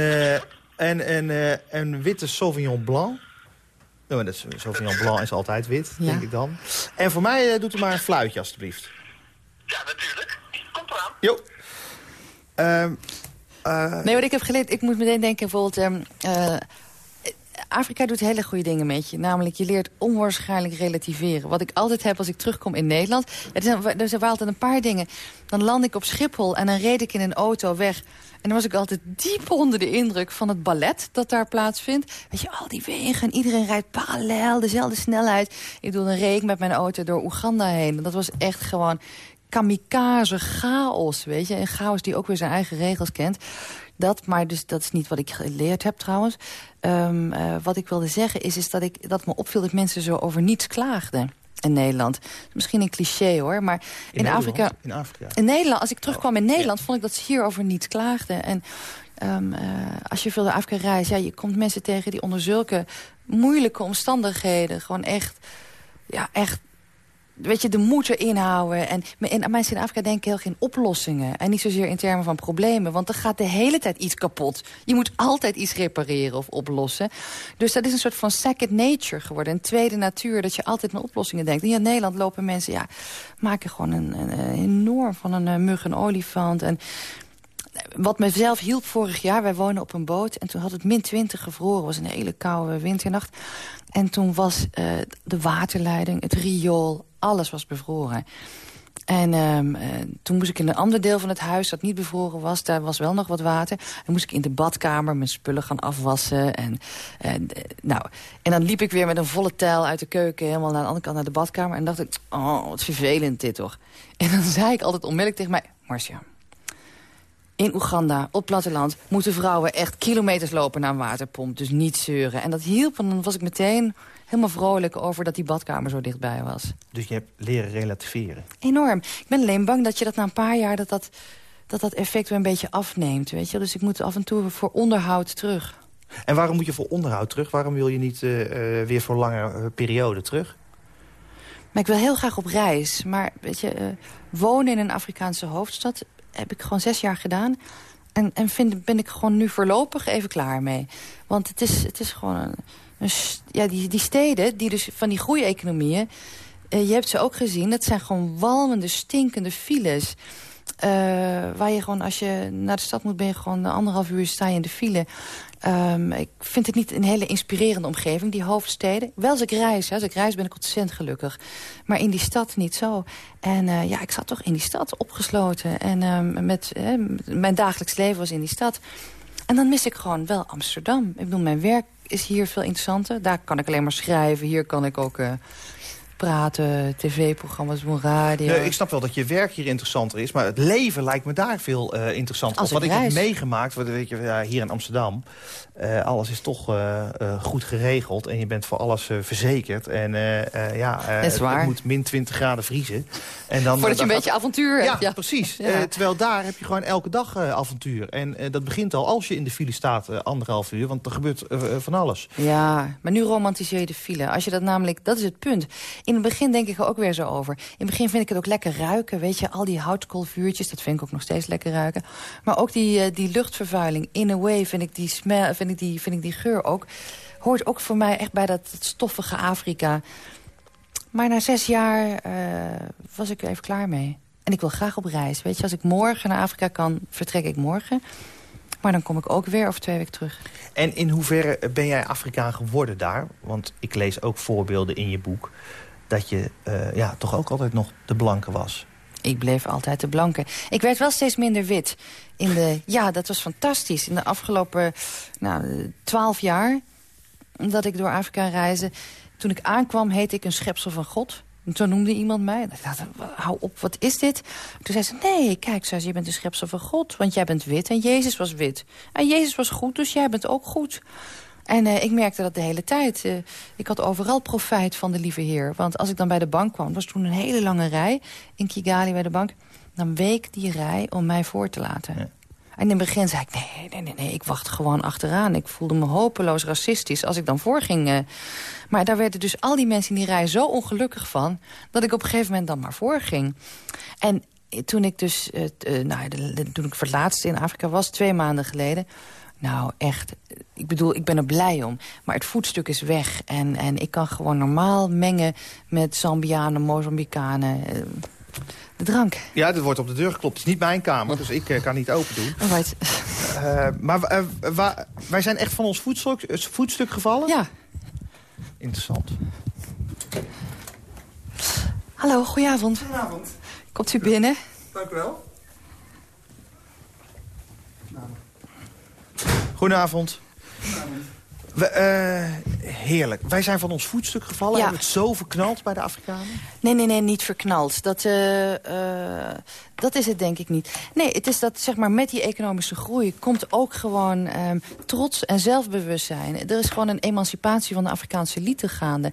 en, een, een witte Sauvignon Blanc. Nou, dat is, Sauvignon Blanc is altijd wit, ja. denk ik dan. En voor mij uh, doet u maar een fluitje, alstublieft. Ja, natuurlijk. Komt eraan. Jo. Um, uh... Nee, wat ik heb geleerd, ik moet meteen denken bijvoorbeeld... Um, uh, Afrika doet hele goede dingen met je. Namelijk, je leert onwaarschijnlijk relativeren. Wat ik altijd heb als ik terugkom in Nederland. Er zijn, er zijn altijd een paar dingen. Dan land ik op Schiphol en dan reed ik in een auto weg. En dan was ik altijd diep onder de indruk van het ballet dat daar plaatsvindt. Weet je, al die wegen en iedereen rijdt parallel, dezelfde snelheid. Ik bedoel, dan reed ik met mijn auto door Oeganda heen. En dat was echt gewoon kamikaze chaos, weet je. En chaos die ook weer zijn eigen regels kent. Dat, maar dus dat is niet wat ik geleerd heb trouwens. Um, uh, wat ik wilde zeggen is, is dat, ik, dat me opviel dat mensen zo over niets klaagden in Nederland. Misschien een cliché hoor, maar in, in Afrika, in Afrika. In Nederland, als ik terugkwam in Nederland, ja. vond ik dat ze hierover niets klaagden. En um, uh, als je veel naar Afrika reist, ja, je komt mensen tegen die onder zulke moeilijke omstandigheden gewoon echt, ja, echt weet je, de moed erin houden. En in, mensen in Afrika denken heel geen oplossingen. En niet zozeer in termen van problemen. Want er gaat de hele tijd iets kapot. Je moet altijd iets repareren of oplossen. Dus dat is een soort van second nature geworden. Een tweede natuur, dat je altijd aan oplossingen denkt. In Nederland lopen mensen, ja, maken gewoon een, enorm van een uh, mug een olifant. En wat mezelf hielp vorig jaar, wij wonen op een boot... en toen had het min 20 gevroren, was een hele koude winternacht. En toen was uh, de waterleiding, het riool, alles was bevroren. En um, uh, toen moest ik in een ander deel van het huis dat niet bevroren was. Daar was wel nog wat water. En moest ik in de badkamer mijn spullen gaan afwassen. En, uh, nou, en dan liep ik weer met een volle tel uit de keuken... helemaal naar de andere kant naar de badkamer. En dacht ik, oh, wat vervelend dit toch. En dan zei ik altijd onmiddellijk tegen mij... Marcia, in Oeganda, op platteland, moeten vrouwen echt kilometers lopen naar een waterpomp. Dus niet zeuren. En dat hielp en dan was ik meteen helemaal vrolijk over dat die badkamer zo dichtbij was. Dus je hebt leren relativeren? Enorm. Ik ben alleen bang dat je dat na een paar jaar... dat dat, dat, dat effect weer een beetje afneemt. Weet je? Dus ik moet af en toe voor onderhoud terug. En waarom moet je voor onderhoud terug? Waarom wil je niet uh, uh, weer voor lange uh, periode terug? Maar ik wil heel graag op reis. Maar weet je, wonen in een Afrikaanse hoofdstad heb ik gewoon zes jaar gedaan. En, en vind, ben ik gewoon nu voorlopig even klaar mee. Want het is, het is gewoon... Een, ja, die, die steden, die dus van die groeieconomieën... Uh, je hebt ze ook gezien, dat zijn gewoon walmende, stinkende files... Uh, waar je gewoon, als je naar de stad moet, ben je gewoon anderhalf uur sta je in de file. Um, ik vind het niet een hele inspirerende omgeving, die hoofdsteden. Wel als ik reis, hè. als ik reis ben ik ontzettend gelukkig. Maar in die stad niet zo. En uh, ja, ik zat toch in die stad opgesloten. En um, met, mijn dagelijks leven was in die stad. En dan mis ik gewoon wel Amsterdam. Ik bedoel, mijn werk is hier veel interessanter. Daar kan ik alleen maar schrijven. Hier kan ik ook... Praten, tv-programma's doen, radio. Nee, ik snap wel dat je werk hier interessanter is... maar het leven lijkt me daar veel uh, interessanter. Als wat ik heb meegemaakt, wat, weet je, ja, hier in Amsterdam... Uh, alles is toch uh, goed geregeld en je bent voor alles verzekerd. En ja, het, het, moet min 20 graden vriezen. En dan, Voordat je een beetje avontuur hebt. Ja, ja. precies. Ja. terwijl daar heb je gewoon elke dag avontuur. En dat begint al als je in de file staat anderhalf uur, want er gebeurt van alles. Ja, maar nu romantiseer je de file. Als je dat namelijk, dat is het punt. In het begin denk ik er ook weer zo over. In het begin vind ik het ook lekker ruiken. Weet je, al die houtkoolvuurtjes, dat vind ik ook nog steeds lekker ruiken. Maar ook die, die luchtvervuiling, in a way, vind ik die, smell, vind ik die, vind ik die geur ook. Hoort ook voor mij echt bij dat, stoffige Afrika. Maar na zes jaar uh, was ik er even klaar mee. En ik wil graag op reis. Weet je, als ik morgen naar Afrika kan, vertrek ik morgen. Maar dan kom ik ook weer over twee weken terug. En in hoeverre ben jij Afrikaan geworden daar? Want ik lees ook voorbeelden in je boek dat je uh, ja, toch ook altijd nog de blanke was. Ik bleef altijd de blanke. Ik werd wel steeds minder wit. In de, ja, dat was fantastisch. In de afgelopen nou, twaalf jaar dat ik door Afrika reisde... toen ik aankwam heette ik een schepsel van God. En toen noemde iemand mij. Ik dacht, hou op, wat is dit? Toen zei ze, nee, kijk, zei ze, je bent een schepsel van God. Want jij bent wit en Jezus was wit. En Jezus was goed, dus jij bent ook goed. En uh, ik merkte dat de hele tijd. Uh, ik had overal profijt van de lieve heer. Want als ik dan bij de bank kwam, was toen een hele lange rij in Kigali bij de bank. Dan week die rij om mij voor te laten. Ja. En in het begin zei ik, nee, nee, nee, nee, ik wacht gewoon achteraan. Ik voelde me hopeloos racistisch als ik dan voorging. Uh, maar daar werden dus al die mensen in die rij zo ongelukkig van... dat ik op een gegeven moment dan maar voorging. En toen ik dus, nou, de, de, toen ik voor het laatst in Afrika was, twee maanden geleden... Nou, echt. Ik bedoel, ik ben er blij om. Maar het voetstuk is weg. En, en ik kan gewoon normaal mengen met Zambianen, Mozambicanen. De drank. Ja, er wordt op de deur geklopt. Het is niet mijn kamer, dus ik uh, kan niet open doen. Right. Uh, maar uh, wij zijn echt van ons voetstuk, voetstuk gevallen? Ja. Interessant. Hallo, goedenavond. Goedenavond. Komt u binnen? Dank u wel. Goedenavond. We, uh, heerlijk. Wij zijn van ons voetstuk gevallen. Ja. Hebben we het zo verknald bij de Afrikanen? Nee, nee, nee, niet verknald. Dat, uh, uh, dat is het denk ik niet. Nee, het is dat zeg maar, met die economische groei komt ook gewoon um, trots en zelfbewustzijn. Er is gewoon een emancipatie van de Afrikaanse elite gaande.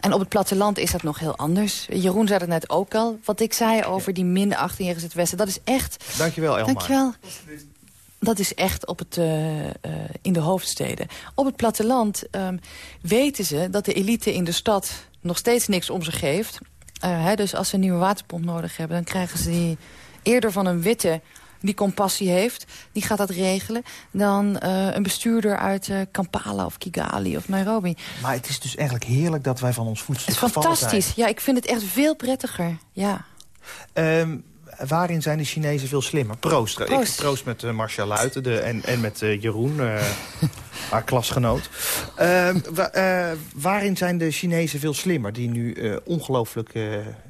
En op het platteland is dat nog heel anders. Jeroen zei het net ook al. Wat ik zei over die min 18 het Westen, dat is echt... Dankjewel, Elmar. Dankjewel. Dat is echt op het, uh, uh, in de hoofdsteden. Op het platteland um, weten ze dat de elite in de stad nog steeds niks om zich geeft. Eh, hè, dus als ze een nieuwe waterpomp nodig hebben... dan krijgen ze die eerder van een witte die compassie heeft. Die gaat dat regelen. Dan eh, een bestuurder uit eh, Kampala of Kigali of Nairobi. Maar het is dus eigenlijk heerlijk dat wij van ons Het is fantastisch. Ja, ik vind het echt veel prettiger. Ja. Ehm, waarin zijn de Chinezen veel slimmer? Proost. Proost. Ik proost met uh, Marcia Luiten de, en, en met eh, Jeroen, eh, haar klasgenoot. Ehm, wa- eh, waarin zijn de Chinezen veel slimmer? Die nu ongelooflijk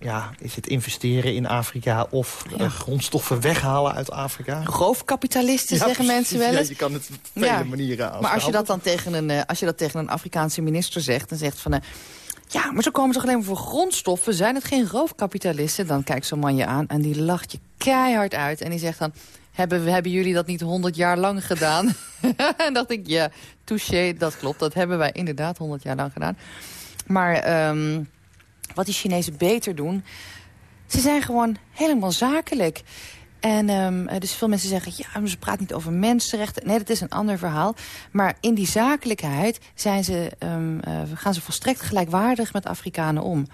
ja, is het investeren in Afrika... of Ja. grondstoffen weghalen uit Afrika? Roofkapitalisten, Ja, zeggen precies. mensen wel Ja, eens. je kan het op vele manieren aan. Maar als je dat dan tegen een, als je dat tegen een Afrikaanse minister zegt... dan zegt van... ja, maar zo komen ze toch alleen maar voor grondstoffen? Zijn het geen roofkapitalisten? Dan kijkt zo'n man je aan en die lacht je keihard uit. En die zegt dan... Hebben, hebben jullie dat niet honderd jaar lang gedaan? en dacht ik, ja, touché, dat klopt. Dat hebben wij inderdaad honderd jaar lang gedaan. Maar ehm, wat die Chinezen beter doen... ze zijn gewoon helemaal zakelijk. En ehm, eh, dus veel mensen zeggen, ja, maar ze praat niet over mensenrechten. Nee, dat is een ander verhaal. Maar in die zakelijkheid zijn ze, ehm, eh, gaan ze volstrekt gelijkwaardig met Afrikanen om.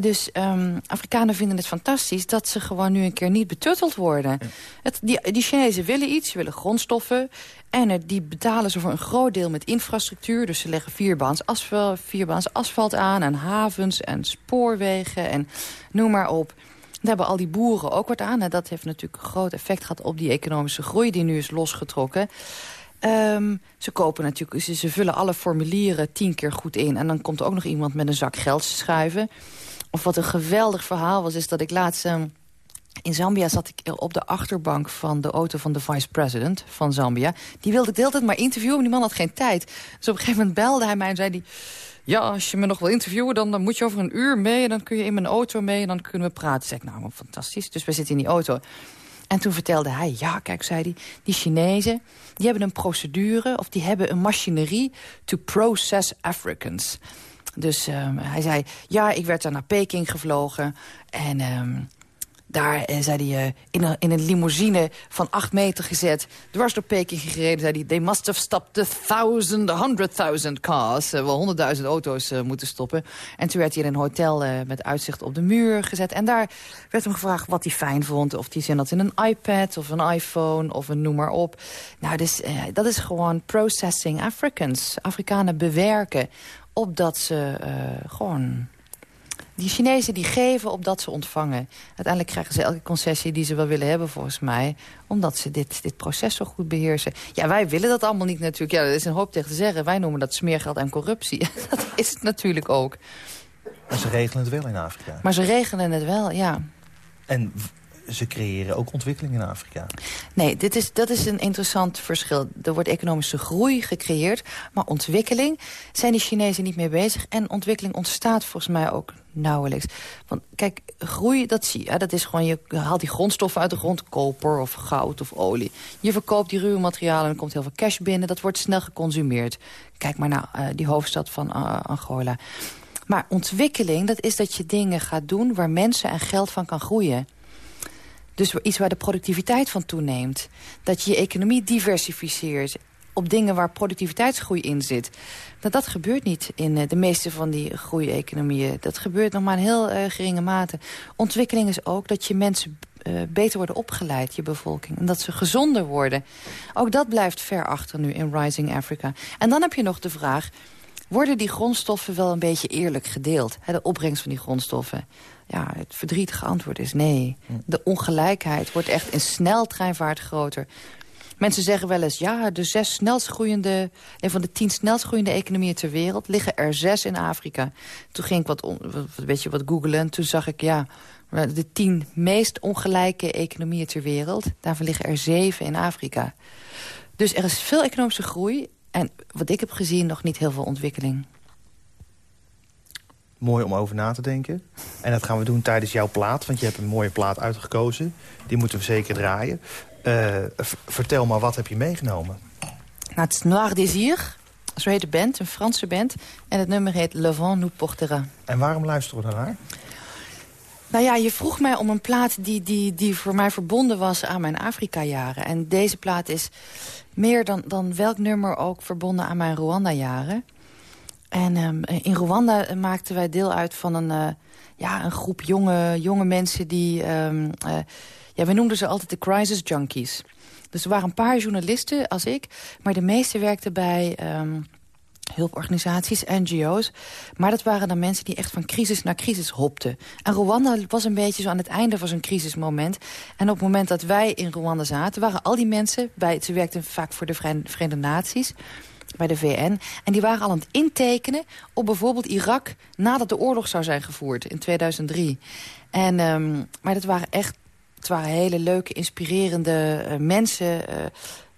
Dus ehm, Afrikanen vinden het fantastisch dat ze gewoon nu een keer niet betutteld worden. Het, die, die Chinezen willen iets, ze willen grondstoffen. En die betalen ze voor een groot deel met infrastructuur. Dus ze leggen vierbaans asfalt, vierbaans asfalt aan en havens en spoorwegen en noem maar op. Daar hebben al die boeren ook wat aan. En dat heeft natuurlijk een groot effect gehad op die economische groei die nu is losgetrokken. Ehm, ze kopen natuurlijk, ze, ze vullen alle formulieren tien keer goed in. En dan komt er ook nog iemand met een zak geld schuiven. Of wat een geweldig verhaal was, is dat ik laatst... ehm, in Zambia zat ik op de achterbank van de auto van de vice-president van Zambia. Die wilde ik de hele tijd maar interviewen, maar die man had geen tijd. Dus op een gegeven moment belde hij mij en zei hij... Ja, als je me nog wil interviewen, dan, dan moet je over een uur mee... en dan kun je in mijn auto mee en dan kunnen we praten. Zei ik, nou, fantastisch. Dus we zitten in die auto. En toen vertelde hij, ja, kijk, zei hij... die Chinezen, die hebben een procedure... of die hebben een machinerie to process Africans. Dus ehm, hij zei, ja, ik werd daar naar Peking gevlogen... en... ehm, daar eh, zei hij, eh, in, een, in een limousine van acht meter gezet. Dwars door Peking gereden, zei hij... They must have stopped the thousand, hundred thousand cars. Uh, wel honderdduizend auto's moeten stoppen. En toen werd hij in een hotel met uitzicht op de muur gezet. En daar werd hem gevraagd wat hij fijn vond. Of hij zin had in een iPad of een iPhone of een noem maar op. Nou, dus, dat is gewoon processing Africans. Afrikanen bewerken opdat ze gewoon die Chinezen die geven opdat ze ontvangen. Uiteindelijk krijgen ze elke concessie die ze wel willen hebben volgens mij. Omdat ze dit, dit proces zo goed beheersen. Ja, wij willen dat allemaal niet natuurlijk. Ja, er is een hoop tegen te zeggen. Wij noemen dat smeergeld en corruptie. dat is het natuurlijk ook. Maar ze regelen het wel in Afrika. Maar ze regelen het wel, ja. En ze creëren ook ontwikkeling in Afrika. Nee, dit is, dat is een interessant verschil. Er wordt economische groei gecreëerd, maar ontwikkeling zijn de Chinezen niet mee bezig. En ontwikkeling ontstaat volgens mij ook nauwelijks. Want kijk, groei, dat zie je. Dat is gewoon, je haalt die grondstoffen uit de grond, koper of goud of olie. Je verkoopt die ruwe materialen en er komt heel veel cash binnen. Dat wordt snel geconsumeerd. Kijk maar naar uh, die hoofdstad van uh, Angola. Maar ontwikkeling, dat is dat je dingen gaat doen waar mensen en geld van kan groeien. Dus iets waar de productiviteit van toeneemt. Dat je je economie diversificeert op dingen waar productiviteitsgroei in zit. Nou, dat gebeurt niet in de meeste van die groeieconomieën. Dat gebeurt nog maar in heel uh, geringe mate. Ontwikkeling is ook dat je mensen uh, beter worden opgeleid, je bevolking. En dat ze gezonder worden. Ook dat blijft ver achter nu in Rising Africa. En dan heb je nog de vraag... worden die grondstoffen wel een beetje eerlijk gedeeld? Hè, de opbrengst van die grondstoffen. Ja, het verdrietige antwoord is nee. De ongelijkheid wordt echt in sneltreinvaart groter. Mensen zeggen wel eens, ja, de zes snelst groeiende... een van de tien snelst groeiende economieën ter wereld... liggen er zes in Afrika. Toen ging ik wat, on, een beetje wat googlen en toen zag ik, ja... de tien meest ongelijke economieën ter wereld... daarvan liggen er zeven in Afrika. Dus er is veel economische groei... en wat ik heb gezien, nog niet heel veel ontwikkeling. Mooi om over na te denken. En dat gaan we doen tijdens jouw plaat, want je hebt een mooie plaat uitgekozen. Die moeten we zeker draaien. Uh, vertel maar, wat heb je meegenomen? Nou, het is Noir Désir. Zo heet de band, een Franse band. En het nummer heet Le Vent nous portera. En waarom luisteren we daarnaar? Nou ja, je vroeg mij om een plaat die, die, die voor mij verbonden was aan mijn Afrika-jaren. En deze plaat is meer dan, dan welk nummer ook verbonden aan mijn Rwanda-jaren. En ehm, in Rwanda maakten wij deel uit van een, eh, ja, een groep jonge, jonge mensen die... Um, ja, we noemden ze altijd de crisis junkies. Dus er waren een paar journalisten als ik, maar de meeste werkten bij... Um, hulporganisaties, NGO's. Maar dat waren dan mensen die echt van crisis naar crisis hopten. En Rwanda was een beetje zo aan het einde van zo'n crisismoment. En op het moment dat wij in Rwanda zaten... waren al die mensen, bij, ze werkten vaak voor de Verenigde Naties bij de VN. En die waren al aan het intekenen op bijvoorbeeld Irak... nadat de oorlog zou zijn gevoerd in 2003. En, um, maar dat waren echt het waren hele leuke, inspirerende uh, mensen... Uh,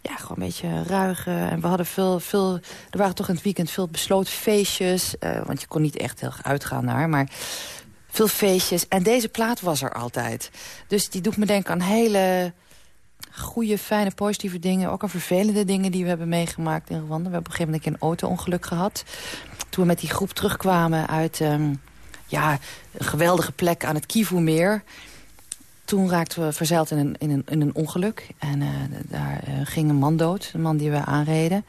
ja, gewoon een beetje ruige. En we hadden veel, veel... Er waren toch in het weekend veel besloten feestjes. Uh, want je kon niet echt heel uitgaan naar, maar... Veel feestjes. En deze plaat was er altijd. Dus die doet me denken aan hele goede, fijne, positieve dingen. Ook aan vervelende dingen die we hebben meegemaakt in Rwanda. We hebben op een gegeven moment een auto-ongeluk gehad. Toen we met die groep terugkwamen uit um, ja, een geweldige plek aan het Kivu-meer. Toen raakten we verzeild in een, in een, in een ongeluk. En uh, daar uh, ging een man dood, de man die we aanreden.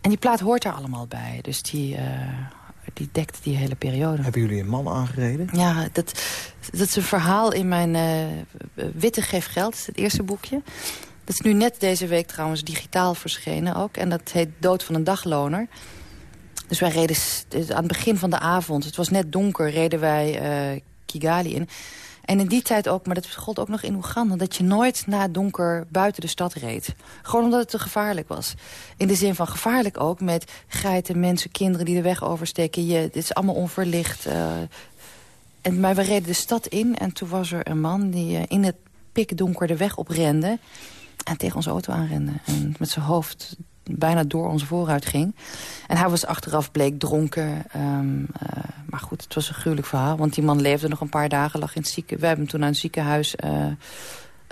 En die plaat hoort daar allemaal bij. Dus die, uh, die dekt die hele periode. Hebben jullie een man aangereden? Ja, dat, dat is een verhaal in mijn Witte Geef Geld, het eerste boekje. Dat is nu net deze week trouwens digitaal verschenen ook. En dat heet Dood van een dagloner. Dus wij reden aan het begin van de avond, het was net donker, reden wij Kigali in. En in die tijd ook, maar dat gold ook nog in Oeganda... dat je nooit na donker buiten de stad reed. Gewoon omdat het te gevaarlijk was. In de zin van gevaarlijk ook met geiten, mensen, kinderen... die de weg oversteken. Je, dit is allemaal onverlicht. Uh, en, maar we reden de stad in en toen was er een man... die uh, in het pikdonker de weg oprende... en tegen onze auto aanrende. En met zijn hoofd bijna door ons vooruit ging. En hij was achteraf bleek dronken. Um, uh, maar goed, het was een gruwelijk verhaal. Want die man leefde nog een paar dagen, lag in het zieken. We hebben hem toen naar een ziekenhuis uh,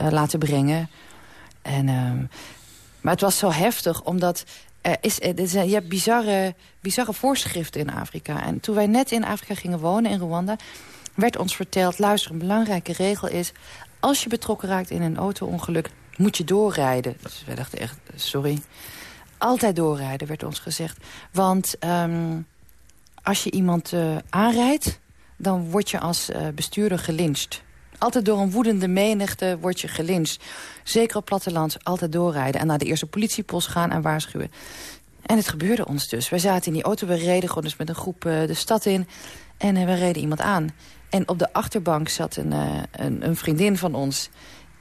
uh, laten brengen. En, um, maar het was zo heftig, omdat... Er is, je hebt bizarre, bizarre voorschriften in Afrika. En toen wij net in Afrika gingen wonen, in Rwanda... werd ons verteld, luister, een belangrijke regel is... als je betrokken raakt in een auto-ongeluk, moet je doorrijden. Dus wij dachten echt, sorry altijd doorrijden, werd ons gezegd. Want um, als je iemand uh, aanrijdt, dan word je als uh, bestuurder gelincht. Altijd door een woedende menigte word je gelincht. Zeker op platteland, altijd doorrijden. En naar de eerste politiepost gaan en waarschuwen. En het gebeurde ons dus. Wij zaten in die auto, we reden gewoon dus met een groep uh, de stad in. En we reden iemand aan. En op de achterbank zat een, een, een vriendin van ons...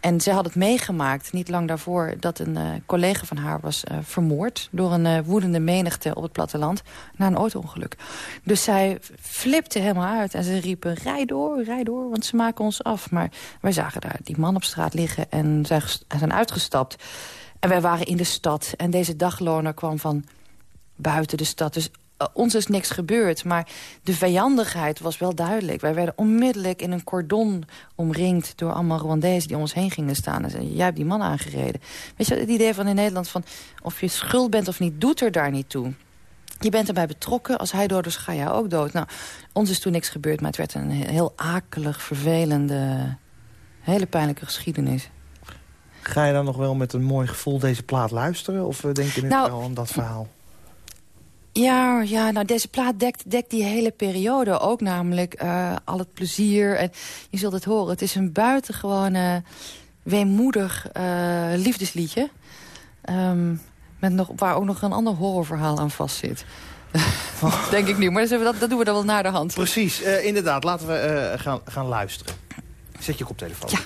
En zij had het meegemaakt, niet lang daarvoor... dat een uh, collega van haar was uh, vermoord... door een uh, woedende menigte op het platteland... na een auto-ongeluk. Dus zij flipte helemaal uit en ze riepen... rij door, rij door, want ze maken ons af. Maar wij zagen daar die man op straat liggen en zij zijn uitgestapt. En wij waren in de stad. En deze dagloner kwam van buiten de stad. Dus uh, ons is niks gebeurd, maar de vijandigheid was wel duidelijk. Wij werden onmiddellijk in een cordon omringd door allemaal Rwandezen die om ons heen gingen staan. En zeiden, jij hebt die man aangereden. Weet je, het idee van in Nederland van of je schuld bent of niet, doet er daar niet toe. Je bent erbij betrokken. Als hij dood is, ga jij ook dood. Nou, ons is toen niks gebeurd, maar het werd een heel akelig, vervelende, hele pijnlijke geschiedenis. Ga je dan nog wel met een mooi gevoel deze plaat luisteren? Of denk je nu nou, wel aan dat verhaal? Ja, ja nou, deze plaat dekt, dekt die hele periode ook namelijk. Uh, al het plezier. En je zult het horen. Het is een buitengewoon uh, weemoedig uh, liefdesliedje. Um, met nog, waar ook nog een ander horrorverhaal aan vastzit. Denk ik nu. Maar dat, dat doen we dan wel naar de hand. Precies, inderdaad. Laten we gaan, gaan luisteren. Zet je koptelefoon ja.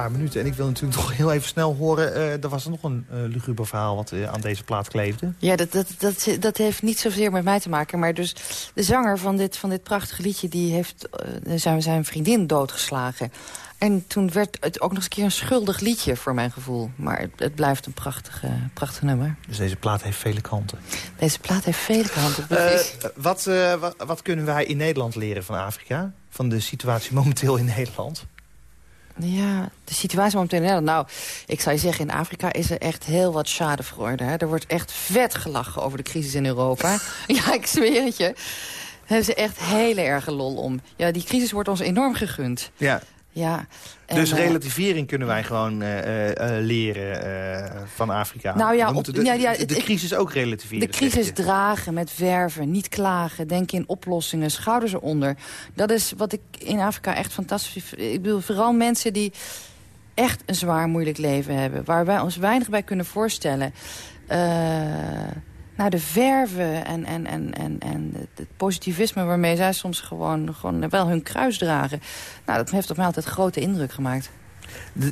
Paar minuten. En ik wil natuurlijk toch heel even snel horen... eh, er was er nog een eh luguber verhaal wat eh, aan deze plaat kleefde. Ja, dat, dat, dat, dat heeft niet zozeer met mij te maken. Maar dus de zanger van dit, van dit prachtige liedje... die heeft zijn, zijn vriendin doodgeslagen. En toen werd het ook nog eens een keer een schuldig liedje voor mijn gevoel. Maar het, het blijft een prachtige, prachtig nummer. Dus deze plaat heeft vele kanten. Deze plaat heeft vele kanten. Wat, wat, wat kunnen wij in Nederland leren van Afrika? Van de situatie momenteel in Nederland? Ja, de situatie momenteel in Nederland. Nou, ik zou je zeggen, in Afrika is er echt heel wat schade. Hè. Er wordt echt vet gelachen over de crisis in Europa. ja, ik zweer het je. Daar hebben ze echt hele erge lol om. Ja, die crisis wordt ons enorm gegund. Ja. Ja. en, dus eh, relativering kunnen wij gewoon eh, eh, leren van Afrika. Nou ja, We op- moeten de, ja, ja, de, crisis ook relativeren. De crisis dragen met verven, niet klagen, denken in oplossingen, schouders eronder. Dat is wat ik in Afrika echt fantastisch vind. Ik bedoel, vooral mensen die echt een zwaar moeilijk leven hebben. Waar wij ons weinig bij kunnen voorstellen. Nou, de verven en, en, en, en, en het- positivisme waarmee zij soms gewoon, gewoon wel hun kruis dragen. Nou, dat heeft op mij altijd grote indruk gemaakt.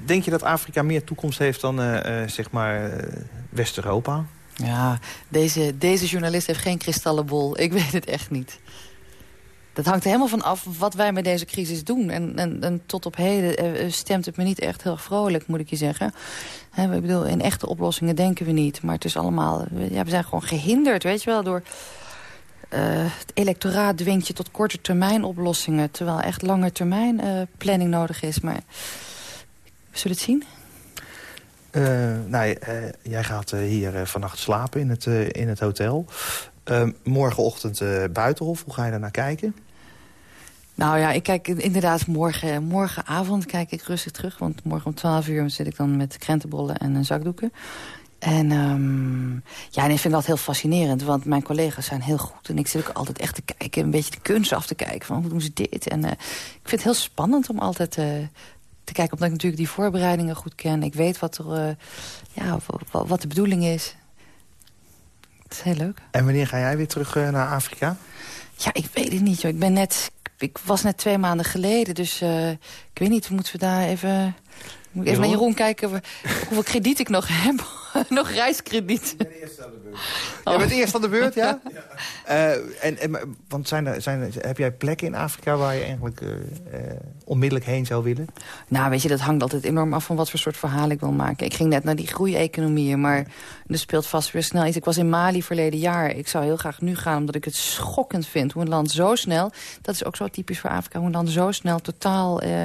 Denk je dat Afrika meer toekomst heeft dan eh, eh, zeg maar eh, West-Europa? Ja, deze, deze journalist heeft geen kristallenbol. Ik weet het echt niet. Dat hangt er helemaal van af wat wij met deze crisis doen. En, en, en tot op heden eh, stemt het me niet echt heel vrolijk, moet ik je zeggen. Ik bedoel, in echte oplossingen denken we niet. Maar het is allemaal... Ja, we zijn gewoon gehinderd, weet je wel, door... eh, het electoraat dwingt je tot korte termijn oplossingen... terwijl echt lange termijn eh, planning nodig is. Maar we zullen het zien. Eh, nou, jij gaat hier vannacht slapen in het, in het hotel. Eh, morgenochtend eh, Buitenhof, hoe ga je daar naar kijken? Nou ja, ik kijk inderdaad morgen, morgenavond kijk ik rustig terug. Want morgen om 12 uur zit ik dan met krentenbollen en zakdoeken. En ehm, ja, en ik vind dat heel fascinerend, want mijn collega's zijn heel goed. En ik zit ook altijd echt te kijken, een beetje de kunst af te kijken. Van hoe doen ze dit? En eh, ik vind het heel spannend om altijd eh, te kijken. Omdat ik natuurlijk die voorbereidingen goed ken. Ik weet wat, er, ja, wat de bedoeling is. Het is heel leuk. En wanneer ga jij weer terug eh, naar Afrika? Ja, ik weet het niet. Joh. Ik ben net, ik was net twee maanden geleden, dus eh, ik weet niet. Moeten we daar even, moet ik even naar Jeroen? Jeroen kijken hoeveel krediet ik nog heb? nog reiskrediet. Jij bent eerst aan de beurt, ja? Eh, en, want zijn er, zijn er, heb jij plekken in Afrika waar je eigenlijk eh, eh, onmiddellijk heen zou willen? Nou, weet je, dat hangt altijd enorm af van wat voor soort verhaal ik wil maken. Ik ging net naar die groeieconomieën, maar er speelt vast weer snel iets. Ik was in Mali verleden jaar. Ik zou heel graag nu gaan, omdat ik het schokkend vind. Hoe een land zo snel, dat is ook zo typisch voor Afrika... hoe een land zo snel totaal eh,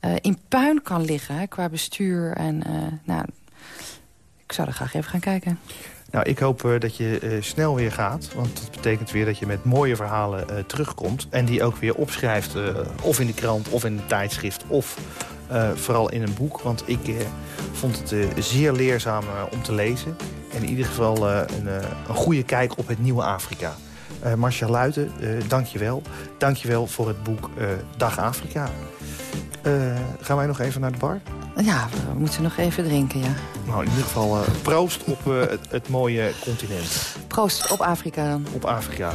eh, in puin kan liggen hè, qua bestuur. En eh, nou, ik zou er graag even gaan kijken. Nou, ik hoop eh, dat je eh, snel weer gaat. Want dat betekent weer dat je met mooie verhalen eh, terugkomt. En die ook weer opschrijft. of in de krant, of in een tijdschrift. Of vooral in een boek. Want ik vond het zeer leerzaam om te lezen. En in ieder geval een, een goede kijk op het nieuwe Afrika. Eh Marcia Luiten, eh dank je wel. Dank je wel voor het boek eh, Dag Afrika. Gaan wij nog even naar de bar? Ja, we moeten nog even drinken, ja. Nou, in ieder geval proost op het, het mooie continent. Proost op Afrika dan. Op Afrika.